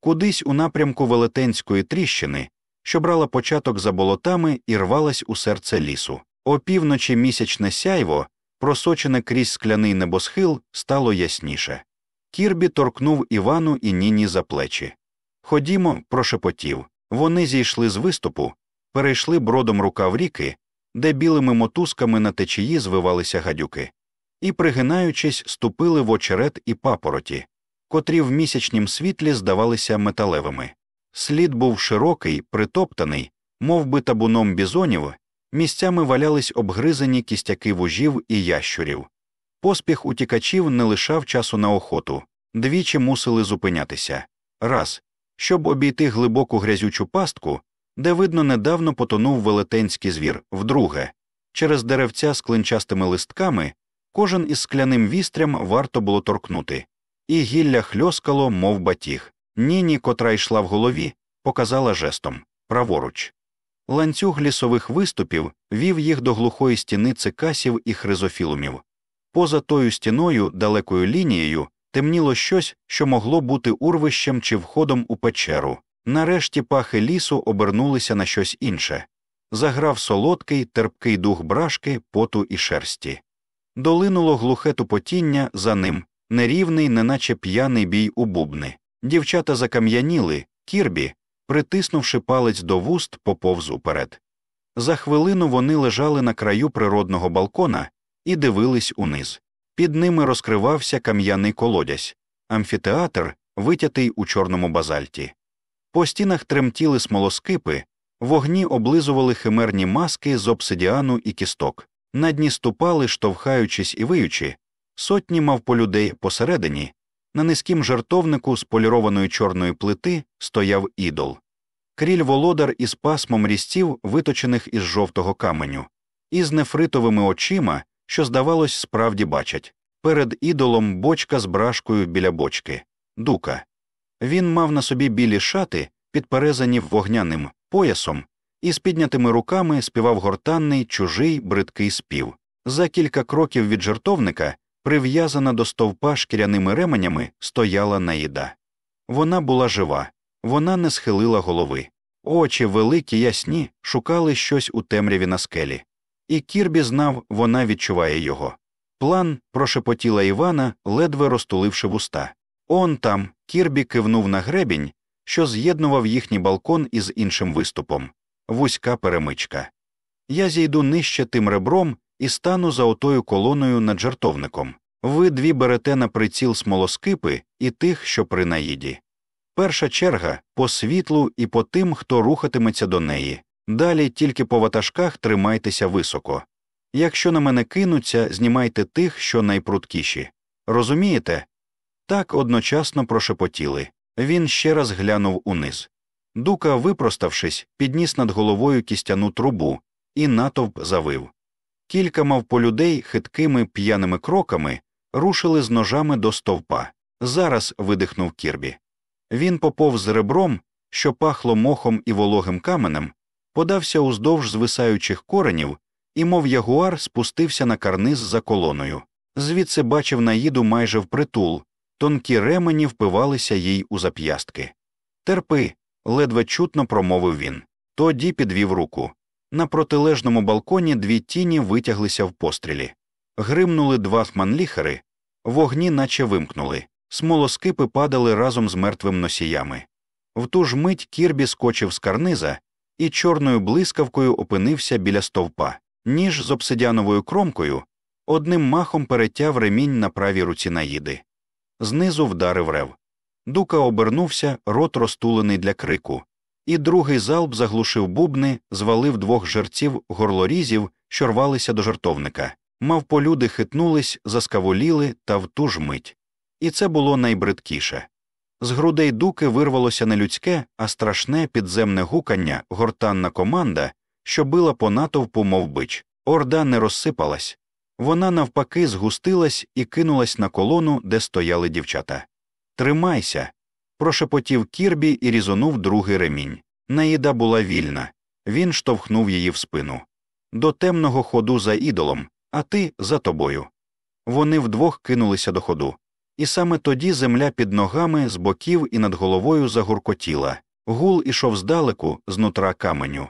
Кудись у напрямку велетенської тріщини, що брала початок за болотами і рвалась у серце лісу. Опівночі місячне сяйво, просочене крізь скляний небосхил, стало ясніше. Кірбі торкнув Івану і Ніні за плечі. Ходімо, прошепотів. Вони зійшли з виступу, перейшли бродом рукав ріки, де білими мотузками на течії звивалися гадюки, і, пригинаючись, ступили в очерет і папороті, котрі в місячнім світлі здавалися металевими. Слід був широкий, притоптаний, мов би табуном бізонів, місцями валялись обгризані кістяки вужів і ящурів. Поспіх утікачів не лишав часу на охоту, двічі мусили зупинятися. Раз, щоб обійти глибоку грязючу пастку, де, видно, недавно потонув велетенський звір, вдруге, через деревця з клинчастими листками, кожен із скляним вістрям варто було торкнути, і гілля хльоскало, мов батіг. Ніні, котра йшла в голові, показала жестом праворуч. Ланцюг лісових виступів вів їх до глухої стіни цикасів і хризофілумів. Поза тою стіною, далекою лінією, темніло щось, що могло бути урвищем чи входом у печеру. Нарешті пахи лісу обернулися на щось інше. Заграв солодкий, терпкий дух брашки, поту і шерсті. Долинуло глухе тупотіння за ним, нерівний, неначе п'яний бій у бубни. Дівчата закам'яніли, кірбі, притиснувши палець до вуст, поповз уперед. За хвилину вони лежали на краю природного балкона і дивились униз. Під ними розкривався кам'яний колодязь, амфітеатр, витятий у чорному базальті. По стінах тремтіли смолоскипи, вогні облизували химерні маски з обсидіану і кісток, на дні ступали, штовхаючись і виючи, сотні мавполюдей посередині, на низькім жартовнику з полірованої чорної плити стояв ідол. Кріль володар із пасмом різців, виточених із жовтого каменю, і з нефритовими очима, що, здавалось, справді бачать. Перед ідолом бочка з брашкою біля бочки, дука. Він мав на собі білі шати, підперезані вогняним поясом, і з піднятими руками співав гортанний, чужий, бридкий спів. За кілька кроків від жертовника прив'язана до стовпа шкіряними ременями, стояла наїда. Вона була жива, вона не схилила голови. Очі великі, ясні, шукали щось у темряві на скелі. І Кірбі знав, вона відчуває його. План прошепотіла Івана, ледве розтуливши вуста. Он там Кірбі кивнув на гребінь, що з'єднував їхній балкон із іншим виступом вузька перемичка. Я зійду нижче тим ребром і стану за отою колоною над жартовником. Ви дві берете на приціл смолоскипи і тих, що при наїді. Перша черга по світлу і по тим, хто рухатиметься до неї. Далі тільки по ватажках тримайтеся високо. Якщо на мене кинуться, знімайте тих, що найпруткіші. Розумієте? Так одночасно прошепотіли. Він ще раз глянув униз. Дука, випроставшись, підніс над головою кістяну трубу, і натовп завив. Кілька мавполюдей хиткими п'яними кроками рушили з ножами до стовпа. Зараз видихнув Кірбі. Він поповз ребром, що пахло мохом і вологим каменем, подався уздовж звисаючих коренів і, мов ягуар, спустився на карниз за колоною. Звідси бачив наїду майже впритул, тонкі ремені впивалися їй у зап'ястки. Терпи, ледве чутно промовив він. Тоді підвів руку. На протилежному балконі дві тіні витяглися в пострілі. Гримнули два хманліхери, вогні наче вимкнули, смолоскипи падали разом з мертвим носіями. В ту ж мить Кірбі скочив з карниза і чорною блискавкою опинився біля стовпа, ніж з обсидяновою кромкою одним махом перетяв ремінь на правій руці наїди. Знизу вдарив рев. Дука обернувся, рот розтулений для крику, і другий залп заглушив бубни, звалив двох жерців горлорізів, що рвалися до жартовника. Мавполюди хитнулись, заскаволіли та в ту ж мить. І це було найбридкіше. З грудей дуки вирвалося не людське, а страшне підземне гукання, гортанна команда, що била по натовпу, мов бич. Орда не розсипалась. Вона навпаки згустилась і кинулась на колону, де стояли дівчата. Тримайся. прошепотів Кірбі і різонув другий ремінь. Наїда була вільна. Він штовхнув її в спину. До темного ходу за ідолом, а ти за тобою. Вони вдвох кинулися до ходу. І саме тоді земля під ногами з боків і над головою загуркотіла, гул ішов здалеку, знутра каменю.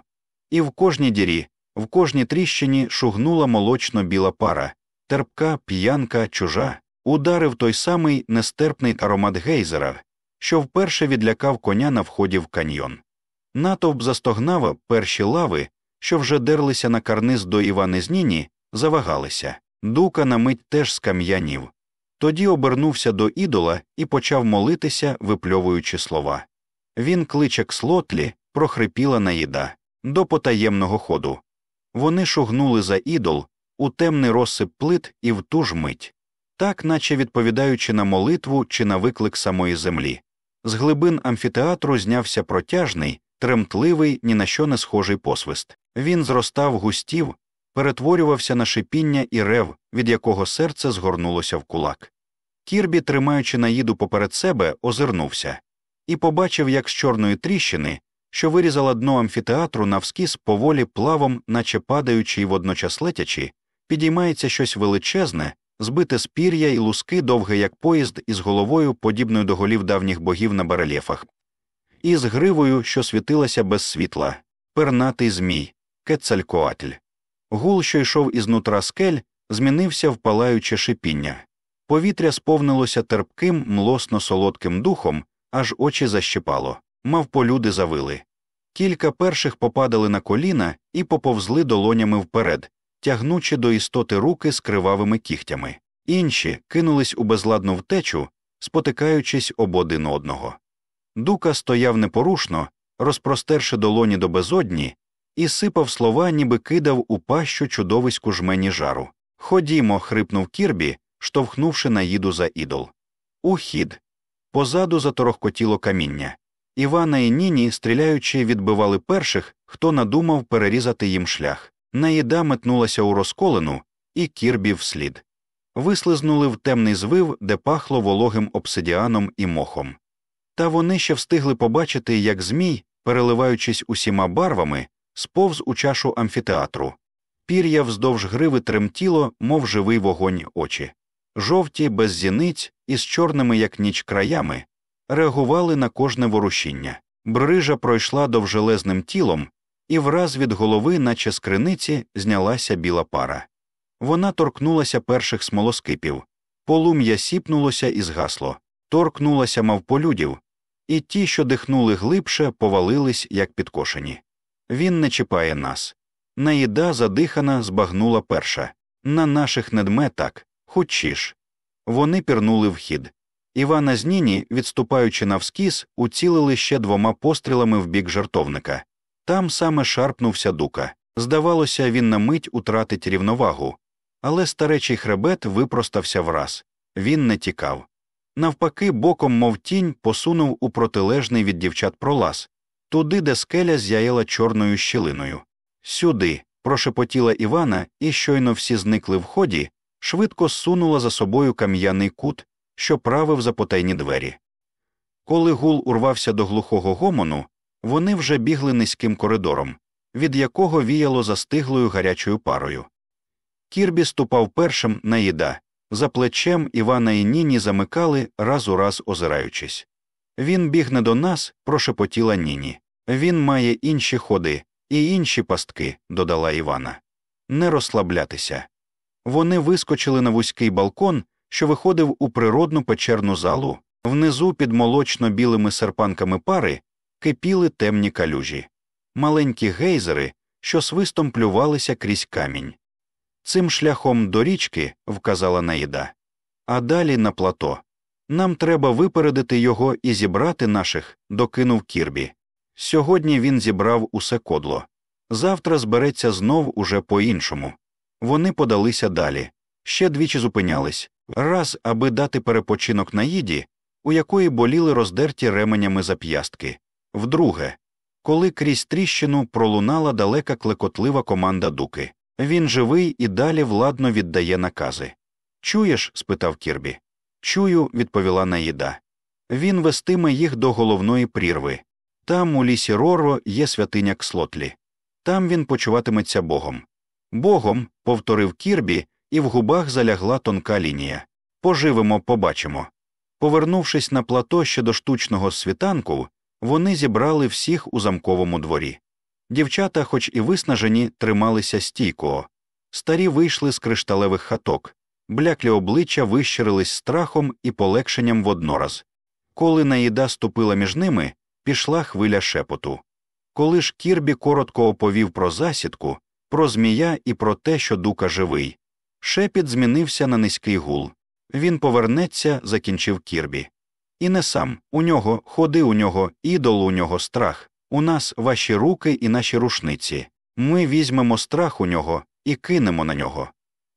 І в кожній дірі, в кожній тріщині шугнула молочно біла пара, терпка, п'янка, чужа, ударив той самий нестерпний аромат гейзера, що вперше відлякав коня на вході в каньйон. Натовп застогнав перші лави, що вже дерлися на карниз до Івани Зніні, завагалися. Дука на мить теж скам'янів. Тоді обернувся до ідола і почав молитися, випльовуючи слова. Він кличе к слотлі, прохрипіла наїда, до потаємного ходу. Вони шугнули за ідол у темний розсип плит і в ту ж мить, так наче відповідаючи на молитву чи на виклик самої землі. З глибин амфітеатру знявся протяжний, тремтливий, ні на що не схожий посвист. Він зростав густів, перетворювався на шипіння і рев, від якого серце згорнулося в кулак. Кірбі, тримаючи наїду поперед себе, озирнувся і побачив, як з чорної тріщини, що вирізала дно амфітеатру навскіз поволі плавом, наче падаючи й водночас летячи, підіймається щось величезне, збите з пір'я і луски довге, як поїзд, із головою, подібною до голів давніх богів на барельєфах, і з гривою, що світилася без світла, пернатий змій, кецалькоатль. Гул, що йшов із нутра скель, змінився в палаюче шипіння. Повітря сповнилося терпким, млосно солодким духом, аж очі защипало, мавполюди завили. Кілька перших попадали на коліна і поповзли долонями вперед, тягнучи до істоти руки з кривавими кігтями. Інші кинулись у безладну втечу, спотикаючись об один одного. Дука стояв непорушно, розпростерши долоні до безодні, і сипав слова, ніби кидав у пащу чудовиську жмені жару. Ходімо, хрипнув Кірбі, штовхнувши наїду за ідол. У хід. Позаду заторохкотіло каміння. Івана і Ніні, стріляючи, відбивали перших, хто надумав перерізати їм шлях. Наїда метнулася у розколену, і Кірбі вслід. Вислизнули в темний звив, де пахло вологим обсидіаном і мохом. Та вони ще встигли побачити, як Змій, переливаючись усіма барвами, сповз у чашу амфітеатру. Пір'я вздовж гриви тремтіло, мов живий вогонь очі. Жовті, без зіниць із чорними, як ніч краями, реагували на кожне ворушіння. Брижа пройшла довжелезним тілом, і враз від голови, наче з криниці, знялася біла пара. Вона торкнулася перших смолоскипів, полум'я сіпнулося і згасло, торкнулася мавполюдів, і ті, що дихнули глибше, повалились, як підкошені. Він не чіпає нас. Наїда задихана збагнула перша. На наших недме так, хучіш. Вони пірнули в хід. Івана з Ніні, відступаючи навскіз, уцілили ще двома пострілами в бік жартовника. Там саме шарпнувся дука. Здавалося, він на мить утратить рівновагу, але старечий хребет випростався враз він не тікав. Навпаки, боком, мов тінь, посунув у протилежний від дівчат пролаз, туди, де скеля зяяла чорною щілиною. Сюди, прошепотіла Івана, і щойно всі зникли в ході, швидко сунула за собою кам'яний кут, що правив за потайні двері. Коли гул урвався до глухого гомону, вони вже бігли низьким коридором, від якого віяло застиглою гарячою парою. Кірбі ступав першим на їда, за плечем Івана і Ніні замикали, раз у раз озираючись. Він біг не до нас, прошепотіла Ніні. Він має інші ходи і інші пастки, додала Івана. Не розслаблятися. Вони вискочили на вузький балкон, що виходив у природну печерну залу, внизу під молочно білими серпанками пари кипіли темні калюжі, маленькі гейзери, що свистом плювалися крізь камінь. Цим шляхом до річки, вказала Наїда, а далі на плато. Нам треба випередити його і зібрати наших, докинув Кірбі. Сьогодні він зібрав усе кодло. Завтра збереться знов уже по іншому. Вони подалися далі, ще двічі зупинялись раз, аби дати перепочинок наїді, у якої боліли роздерті ременями зап'ястки, вдруге, коли крізь тріщину пролунала далека клекотлива команда дуки. Він живий і далі владно віддає накази. Чуєш? спитав Кірбі. Чую, відповіла Наїда. Він вестиме їх до головної прірви. Там, у лісі Роро, є святиня Кслотлі. Там він почуватиметься Богом. Богом, повторив Кірбі, і в губах залягла тонка лінія. Поживемо, побачимо. Повернувшись на плато ще до штучного світанку, вони зібрали всіх у замковому дворі. Дівчата, хоч і виснажені, трималися стійко. Старі вийшли з кришталевих хаток, бляклі обличчя вищирились страхом і полегшенням воднораз. Коли наїда ступила між ними, пішла хвиля шепоту. Коли ж Кірбі коротко оповів про засідку, про змія і про те, що дука живий, шепіт змінився на низький гул. Він повернеться, закінчив Кірбі. І не сам у нього, ходи у нього, ідол у нього страх. У нас ваші руки і наші рушниці. Ми візьмемо страх у нього і кинемо на нього.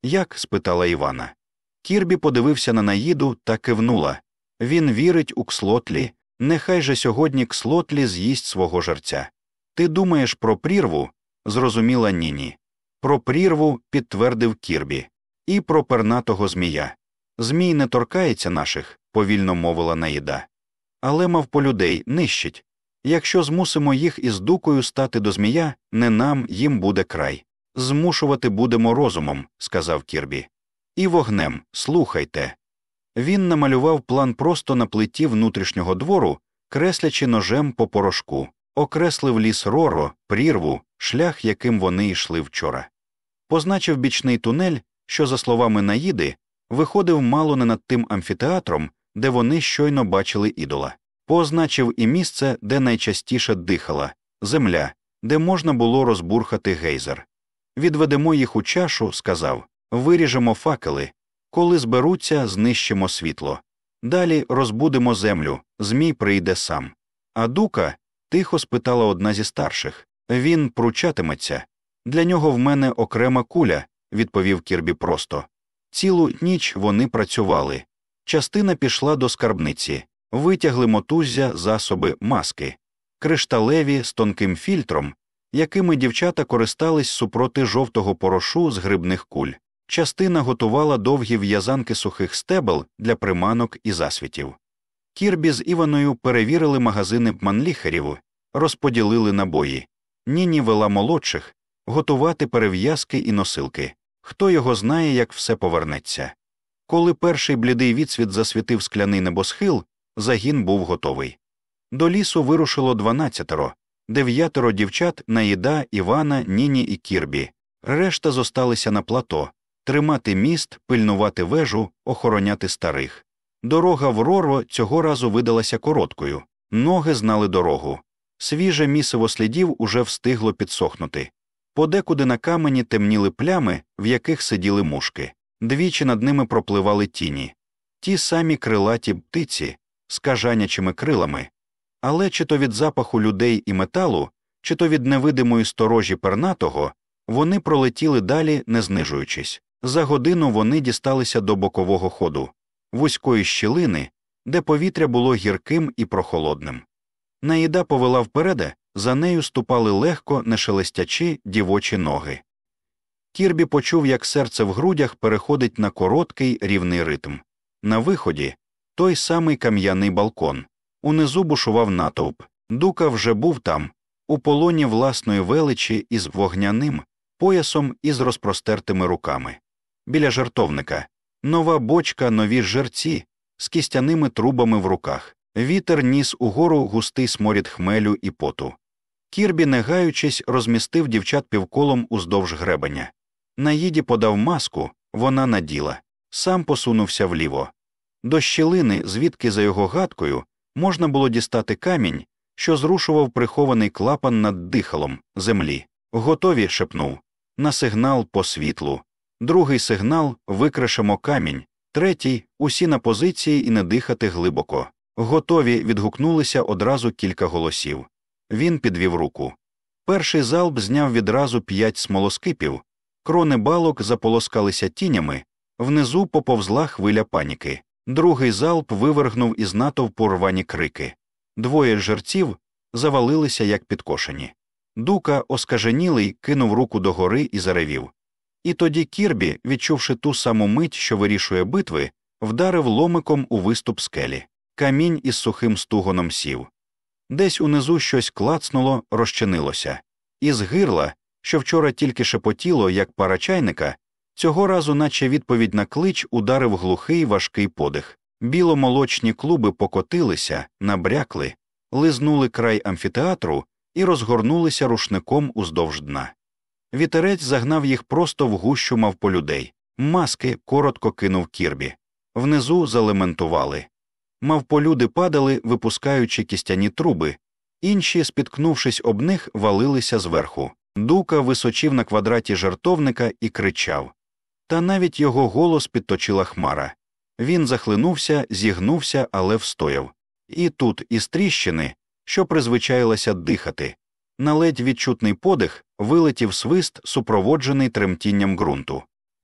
Як? спитала Івана. Кірбі подивився на наїду та кивнула. Він вірить у кслотлі, нехай же сьогодні кслотлі з'їсть свого жерця. Ти думаєш про прірву? зрозуміла Ніні. Про прірву підтвердив Кірбі, і про пернатого змія. Змій не торкається наших, повільно мовила наїда. Але мав по людей нищить. Якщо змусимо їх із дукою стати до змія, не нам їм буде край. Змушувати будемо розумом, сказав Кірбі. І вогнем, слухайте. Він намалював план просто на плиті внутрішнього двору, креслячи ножем по порошку, окреслив ліс роро, прірву, шлях, яким вони йшли вчора. Позначив бічний тунель, що, за словами Наїди, виходив мало не над тим амфітеатром, де вони щойно бачили ідола. Позначив і місце, де найчастіше дихала земля, де можна було розбурхати гейзер. Відведемо їх у чашу, сказав виріжемо факели, коли зберуться, знищимо світло. Далі розбудемо землю, Змій прийде сам. А дука тихо спитала одна зі старших він пручатиметься. Для нього в мене окрема куля, відповів Кірбі просто. Цілу ніч вони працювали. Частина пішла до скарбниці витягли мотуззя, засоби, маски, кришталеві з тонким фільтром, якими дівчата користались супроти жовтого порошу з грибних куль. Частина готувала довгі в'язанки сухих стебел для приманок і засвітів. Кірбі з Іваною перевірили магазини манліхерів, розподілили набої. Ніні вела молодших готувати перев'язки і носилки. Хто його знає, як все повернеться. Коли перший блідий відсвіт засвітив скляний небосхил, загін був готовий. До лісу вирушило дванадцятеро, дев'ятеро дівчат Наїда, Івана, Ніні і Кірбі. Решта зосталися на плато тримати міст, пильнувати вежу, охороняти старих. Дорога в Роро цього разу видалася короткою, ноги знали дорогу. Свіже місиво слідів уже встигло підсохнути. Подекуди на камені темніли плями, в яких сиділи мушки. Двічі над ними пропливали тіні. Ті самі крилаті птиці, з кажанячими крилами, але чи то від запаху людей і металу, чи то від невидимої сторожі пернатого, Вони пролетіли далі, не знижуючись. За годину вони дісталися до бокового ходу, вузької щілини, де повітря було гірким і прохолодним. Наїда повела впереде, за нею ступали легко, не шелестячі дівочі ноги. Кірбі почув, як серце в грудях переходить на короткий рівний ритм. На виході той самий кам'яний балкон. Унизу бушував натовп. Дука вже був там, у полоні власної величі із вогняним, поясом і з розпростертими руками. Біля жартовника, нова бочка, нові жерці з кістяними трубами в руках. Вітер ніс угору густий сморід хмелю і поту. Кірбі, не гаючись, розмістив дівчат півколом уздовж гребеня. Наїді подав маску, вона наділа, сам посунувся вліво. До щілини, звідки за його гадкою, можна було дістати камінь, що зрушував прихований клапан над дихалом землі. Готові. шепнув. На сигнал по світлу. Другий сигнал викрешемо камінь, третій усі на позиції і не дихати глибоко. Готові відгукнулися одразу кілька голосів. Він підвів руку. Перший залп зняв відразу п'ять смолоскипів, крони балок заполоскалися тінями, внизу поповзла хвиля паніки. Другий залп вивергнув із натовпу рвані крики. Двоє жерців завалилися, як підкошені. Дука, оскаженілий, кинув руку догори і заревів. І тоді Кірбі, відчувши ту саму мить, що вирішує битви, вдарив ломиком у виступ скелі. Камінь із сухим стугоном сів. Десь унизу щось клацнуло, розчинилося, із гирла, що вчора тільки шепотіло, як пара чайника, цього разу, наче відповідь на клич, ударив глухий важкий подих. Біломолочні клуби покотилися, набрякли, лизнули край амфітеатру і розгорнулися рушником уздовж дна. Вітерець загнав їх просто в гущу мавполюдей. Маски коротко кинув кірбі. Внизу залементували. Мавполюди падали, випускаючи кістяні труби, інші, спіткнувшись об них, валилися зверху. Дука височив на квадраті жартовника і кричав. Та навіть його голос підточила хмара. Він захлинувся, зігнувся, але встояв. І тут, із тріщини, що призвичаїлася дихати, на ледь відчутний подих вилетів свист, супроводжений тремтінням ґрунту.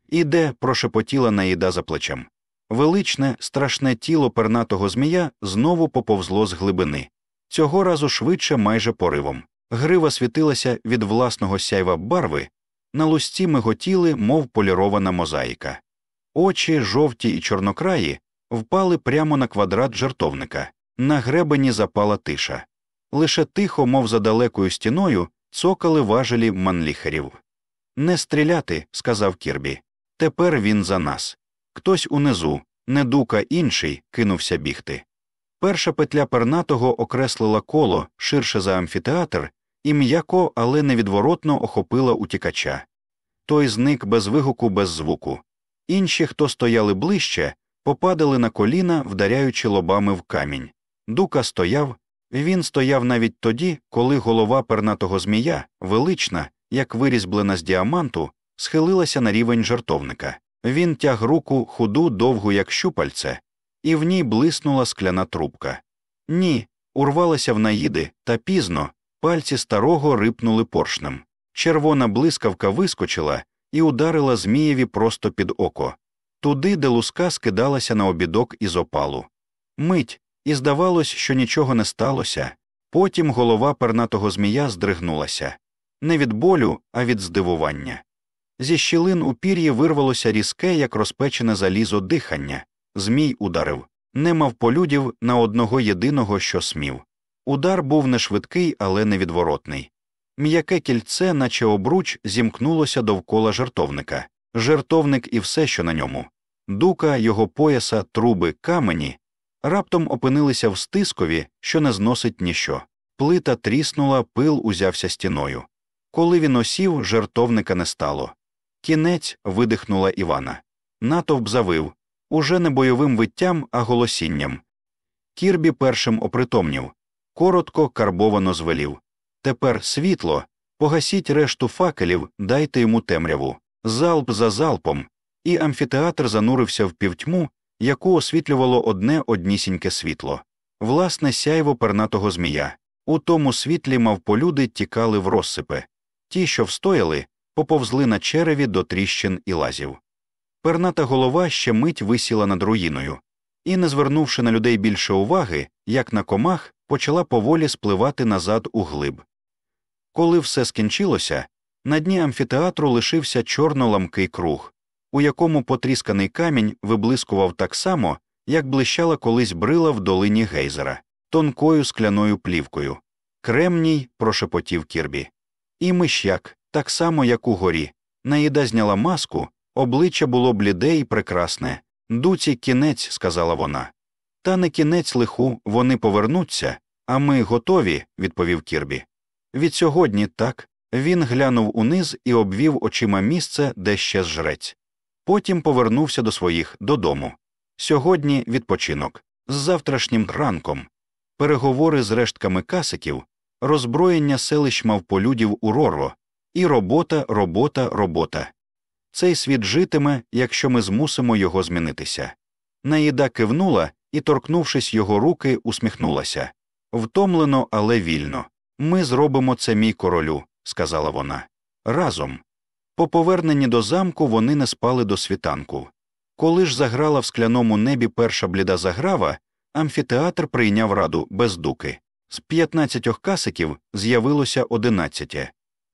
Іде, прошепотіла наїда за плечем. Величне, страшне тіло пернатого змія знову поповзло з глибини, цього разу швидше майже поривом. Грива світилася від власного сяйва барви, на лусті миготіли, мов полірована мозаїка. Очі, жовті і чорнокраї, впали прямо на квадрат жартовника, на гребені запала тиша. Лише тихо, мов за далекою стіною, цокали важелі манліхерів. Не стріляти, сказав Кірбі. Тепер він за нас. Хтось унизу, недука інший, кинувся бігти. Перша петля пернатого окреслила коло ширше за амфітеатр і м'яко, але невідворотно охопила утікача. Той зник без вигуку, без звуку. Інші, хто стояли ближче, попадали на коліна, вдаряючи лобами в камінь. Дука стояв, він стояв навіть тоді, коли голова пернатого змія, велична, як вирізблена з діаманту, схилилася на рівень жартовника. Він тяг руку худу довгу, як щупальце, і в ній блиснула скляна трубка. Ні, урвалася в наїди, та пізно пальці старого рипнули поршнем. Червона блискавка вискочила і ударила Змієві просто під око, туди, де луска скидалася на обідок із опалу. Мить, і здавалось, що нічого не сталося. Потім голова пернатого змія здригнулася не від болю, а від здивування. Зі щілин у пір'ї вирвалося різке, як розпечене залізо дихання. Змій ударив, не мав полюдів на одного єдиного, що смів. Удар був не швидкий, але невідворотний. М'яке кільце, наче обруч, зімкнулося довкола жертовника, жертовник і все, що на ньому. Дука, його пояса, труби, камені раптом опинилися в стискові, що не зносить ніщо. Плита тріснула, пил узявся стіною. Коли він осів, жертовника не стало. Кінець видихнула Івана. Натовп завив уже не бойовим виттям, а голосінням. Кірбі першим опритомнів, коротко, карбовано звелів. Тепер світло, погасіть решту факелів, дайте йому темряву, залп за залпом, і амфітеатр занурився в півтьму, яку освітлювало одне однісіньке світло, власне сяйво пернатого змія. У тому світлі мавполюди тікали в розсипи. Ті, що встояли, поповзли на череві до тріщин і лазів. Перната голова ще мить висіла над руїною, і, не звернувши на людей більше уваги, як на комах, почала поволі спливати назад у глиб. Коли все скінчилося, на дні амфітеатру лишився чорно ламкий круг, у якому потрісканий камінь виблискував так само, як блищала колись брила в долині гейзера, тонкою скляною плівкою. Кремній прошепотів кірбі. І мишяк, так само, як у горі. Наїда зняла маску, обличчя було бліде і прекрасне. Дуці кінець, сказала вона. Та не кінець лиху, вони повернуться, а ми готові, відповів Кірбі. Від сьогодні так. Він глянув униз і обвів очима місце, де ще жрець. Потім повернувся до своїх додому. Сьогодні відпочинок, з завтрашнім ранком, переговори з рештками касиків, роззброєння селищ мавполюдів у Роро, і робота, робота, робота. Цей світ житиме, якщо ми змусимо його змінитися. Наїда кивнула і, торкнувшись його руки, усміхнулася. Втомлено, але вільно. Ми зробимо це, мій королю, сказала вона. Разом. По поверненні до замку вони не спали до світанку. Коли ж заграла в скляному небі перша бліда заграва, амфітеатр прийняв раду без дуки. З 15 касиків з'явилося 11.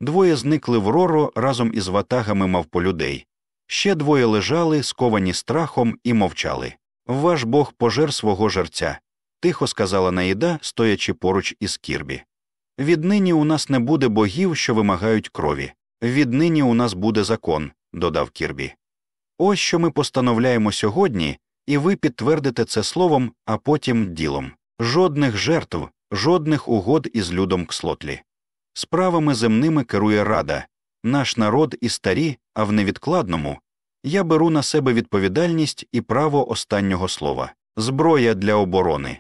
Двоє зникли в роро разом із ватагами мавполюдей. Ще двоє лежали, сковані страхом, і мовчали. Ваш бог пожер свого жерця, тихо сказала Наїда, стоячи поруч із Кірбі. Віднині у нас не буде богів, що вимагають крові. Віднині у нас буде закон, додав Кірбі. Ось що ми постановляємо сьогодні, і ви підтвердите це словом, а потім ділом. Жодних жертв, жодних угод із людом Кслотлі. Справами земними керує Рада, наш народ і старі, а в невідкладному я беру на себе відповідальність і право останнього слова зброя для оборони.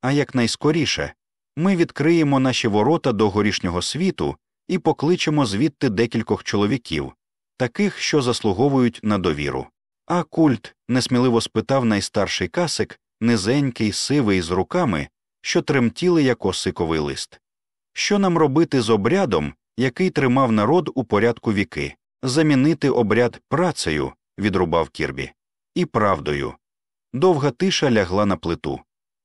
А якнайскоріше ми відкриємо наші ворота до горішнього світу і покличемо звідти декількох чоловіків, таких, що заслуговують на довіру. А культ несміливо спитав найстарший касик, низенький, сивий з руками, що тремтіли як осиковий лист. Що нам робити з обрядом, який тримав народ у порядку віки, замінити обряд працею, відрубав Кірбі, і правдою. Довга тиша лягла на плиту.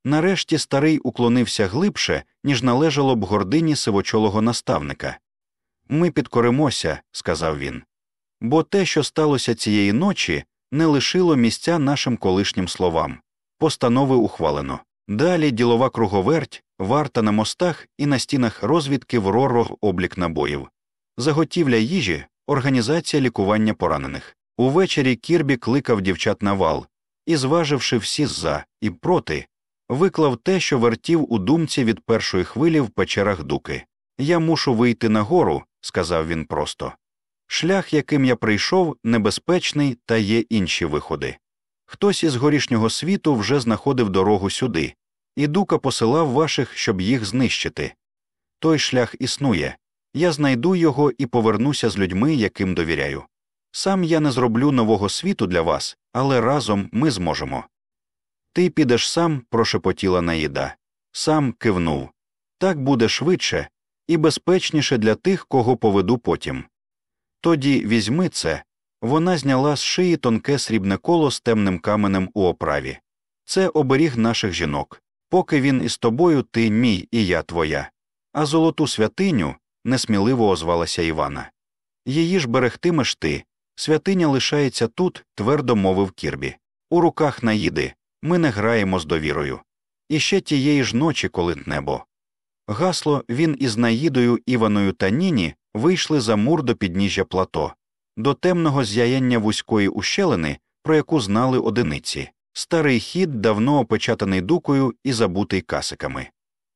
Нарешті старий уклонився глибше, ніж належало б гордині сивочолого наставника. Ми підкоримося, сказав він. Бо те, що сталося цієї ночі, не лишило місця нашим колишнім словам. Постанови ухвалено. Далі ділова круговерть, варта на мостах і на стінах розвідки в РОРО облік набоїв, заготівля їжі, організація лікування поранених. Увечері Кірбі кликав дівчат на вал і, зваживши всі за і проти, виклав те, що вертів у думці від першої хвилі в печерах дуки. Я мушу вийти нагору, сказав він просто. Шлях, яким я прийшов, небезпечний, та є інші виходи. Хтось із горішнього світу вже знаходив дорогу сюди, і дука посилав ваших, щоб їх знищити. Той шлях існує. Я знайду його і повернуся з людьми, яким довіряю. Сам я не зроблю нового світу для вас, але разом ми зможемо. Ти підеш сам, прошепотіла Наїда. Сам кивнув. Так буде швидше і безпечніше для тих, кого поведу потім. Тоді візьми це. Вона зняла з шиї тонке срібне коло з темним каменем у оправі. Це оберіг наших жінок. Поки він із тобою, ти мій і я твоя. А золоту святиню несміливо озвалася Івана. Її ж берегтимеш ти. Святиня лишається тут, твердо мовив Кірбі. У руках наїди. Ми не граємо з довірою. І ще тієї ж ночі, коли небо. Гасло він із Наїдою, Іваною та Ніні вийшли за мур до підніжжя плато, до темного зяяння вузької ущелини, про яку знали одиниці, старий хід, давно опечатаний дукою і забутий касиками.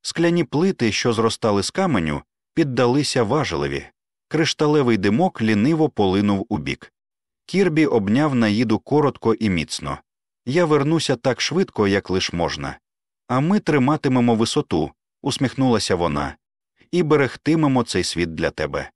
Скляні плити, що зростали з каменю, піддалися важеливі. Кришталевий димок ліниво полинув убік. Кірбі обняв наїду коротко і міцно. Я вернуся так швидко, як лиш можна. А ми триматимемо висоту, усміхнулася вона, і берегтимемо цей світ для тебе.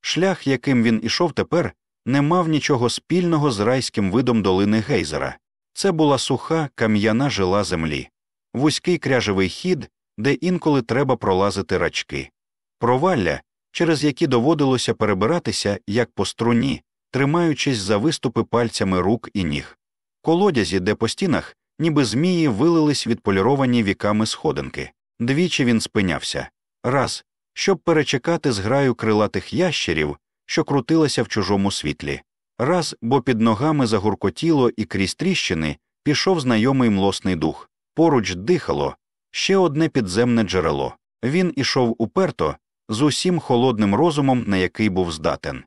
Шлях, яким він ішов тепер, не мав нічого спільного з райським видом долини гейзера. Це була суха, кам'яна жила землі, вузький кряжевий хід, де інколи треба пролазити рачки, провалля, через які доводилося перебиратися як по струні, тримаючись за виступи пальцями рук і ніг. Колодязі, де по стінах, ніби змії вилились відполіровані віками сходинки. Двічі він спинявся. Раз, щоб перечекати зграю крилатих ящерів, що крутилася в чужому світлі, раз, бо під ногами загуркотіло і крізь тріщини пішов знайомий млосний дух, поруч дихало ще одне підземне джерело. Він ішов уперто з усім холодним розумом, на який був здатен,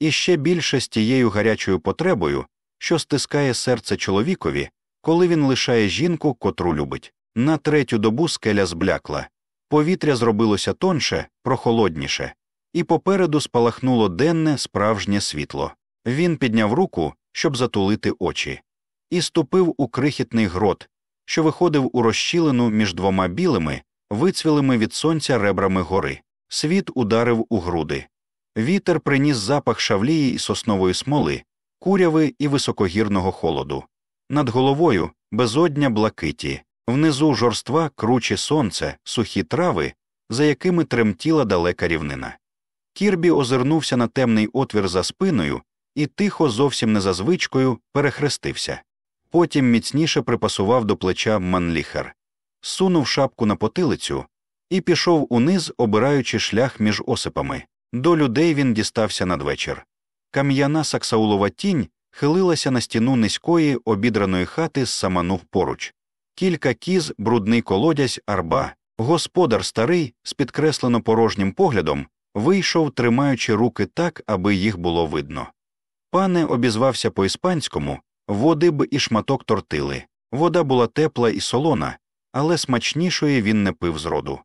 і ще більше з тією гарячою потребою, що стискає серце чоловікові, коли він лишає жінку, котру любить. На третю добу скеля зблякла, повітря зробилося тонше, прохолодніше, і попереду спалахнуло денне справжнє світло. Він підняв руку, щоб затулити очі, і ступив у крихітний грот, що виходив у розщілину між двома білими, вицвілими від сонця ребрами гори. Світ ударив у груди. Вітер приніс запах шавлії і соснової смоли, куряви і високогірного холоду. Над головою безодня блакиті, внизу жорства круче сонце, сухі трави, за якими тремтіла далека рівнина. Кірбі озирнувся на темний отвір за спиною і тихо, зовсім не за звичкою, перехрестився. Потім міцніше припасував до плеча манліхер, сунув шапку на потилицю і пішов униз, обираючи шлях між осипами. До людей він дістався надвечір. Кам'яна саксаулова тінь хилилася на стіну низької обідраної хати з саманув поруч. Кілька кіз, брудний колодязь, арба. Господар старий, з підкреслено порожнім поглядом, вийшов, тримаючи руки так, аби їх було видно. Пане обізвався по іспанському, води б і шматок тортили. Вода була тепла і солона, але смачнішої він не пив зроду.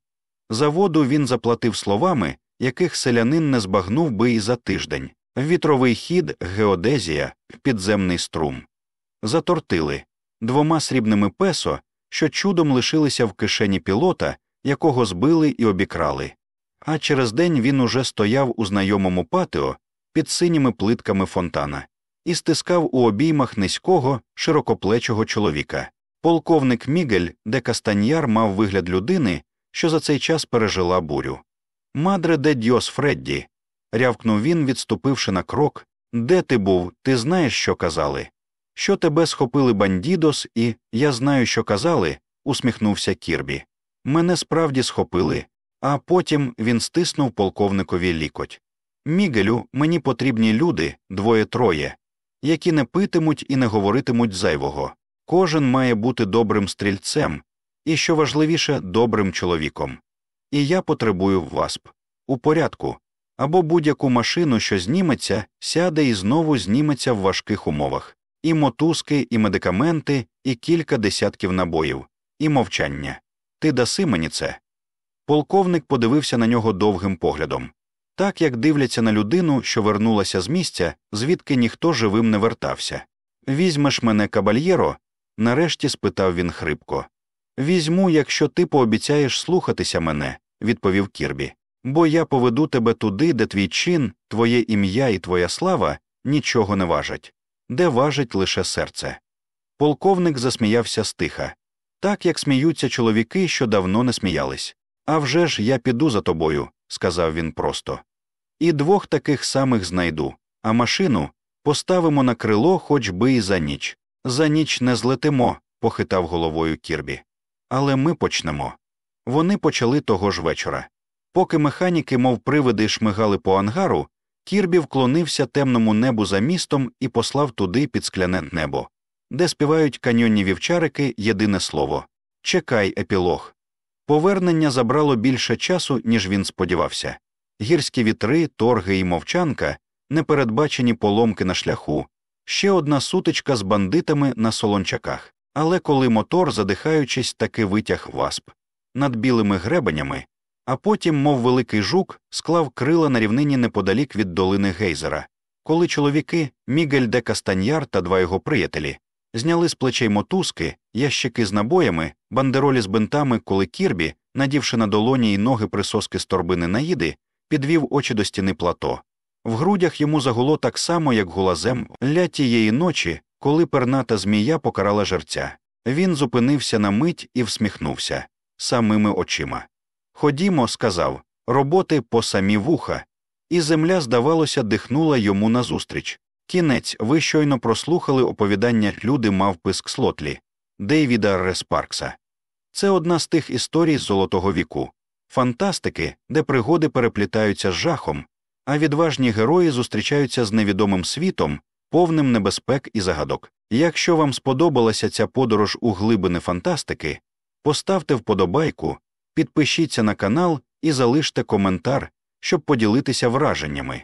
За воду він заплатив словами, яких селянин не збагнув би і за тиждень вітровий хід, геодезія, підземний струм. Затортили двома срібними песо, що чудом лишилися в кишені пілота, якого збили і обікрали. А через день він уже стояв у знайомому патіо під синіми плитками фонтана і стискав у обіймах низького, широкоплечого чоловіка. Полковник Мігель, де Кастаньяр мав вигляд людини, що за цей час пережила бурю. Мадре де Дьос Фредді, рявкнув він, відступивши на крок. Де ти був, ти знаєш, що казали? Що тебе схопили бандідос, і я знаю, що казали, усміхнувся Кірбі. Мене справді схопили, а потім він стиснув полковникові лікоть. Мігелю, мені потрібні люди, двоє-троє, які не питимуть і не говоритимуть зайвого. Кожен має бути добрим стрільцем і, що важливіше, добрим чоловіком. І я потребую васп у порядку або будь-яку машину, що зніметься, сяде і знову зніметься в важких умовах і мотузки, і медикаменти, і кілька десятків набоїв, і мовчання. Ти даси мені це. Полковник подивився на нього довгим поглядом так як дивляться на людину, що вернулася з місця, звідки ніхто живим не вертався. Візьмеш мене кабальєро? нарешті спитав він хрипко. Візьму, якщо ти пообіцяєш слухатися мене, відповів Кірбі, бо я поведу тебе туди, де твій чин, твоє ім'я і твоя слава нічого не важать, де важить лише серце. Полковник засміявся стиха, так як сміються чоловіки, що давно не сміялись. «А вже ж я піду за тобою, сказав він просто. І двох таких самих знайду, а машину поставимо на крило хоч би і за ніч. За ніч не злетимо, похитав головою Кірбі. Але ми почнемо. Вони почали того ж вечора. Поки механіки, мов привиди, шмигали по ангару, Кірбі вклонився темному небу за містом і послав туди під скляне небо, де співають каньйонні вівчарики єдине слово Чекай, епілог. Повернення забрало більше часу, ніж він сподівався. Гірські вітри, торги і мовчанка, непередбачені поломки на шляху, ще одна сутичка з бандитами на солончаках. Але коли мотор, задихаючись, таки витяг васп над білими гребенями, а потім, мов великий жук, склав крила на рівнині неподалік від долини гейзера, коли чоловіки Мігель де Кастаньяр та два його приятелі зняли з плечей мотузки, ящики з набоями, бандеролі з бинтами, коли Кірбі, надівши на долоні й ноги присоски з торбини наїди, підвів очі до стіни плато. В грудях йому загуло так само, як гулазем ля тієї ночі, коли перната змія покарала жерця. Він зупинився на мить і всміхнувся самими очима. Ходімо, сказав, роботи по самі вуха, і земля, здавалося, дихнула йому назустріч. Кінець, ви щойно прослухали оповідання люди мавпи з Дейвіда Респаркса. Це одна з тих історій золотого віку, фантастики, де пригоди переплітаються з жахом, а відважні герої зустрічаються з невідомим світом, повним небезпек і загадок. Якщо вам сподобалася ця подорож у глибини фантастики, поставте вподобайку, підпишіться на канал і залиште коментар, щоб поділитися враженнями.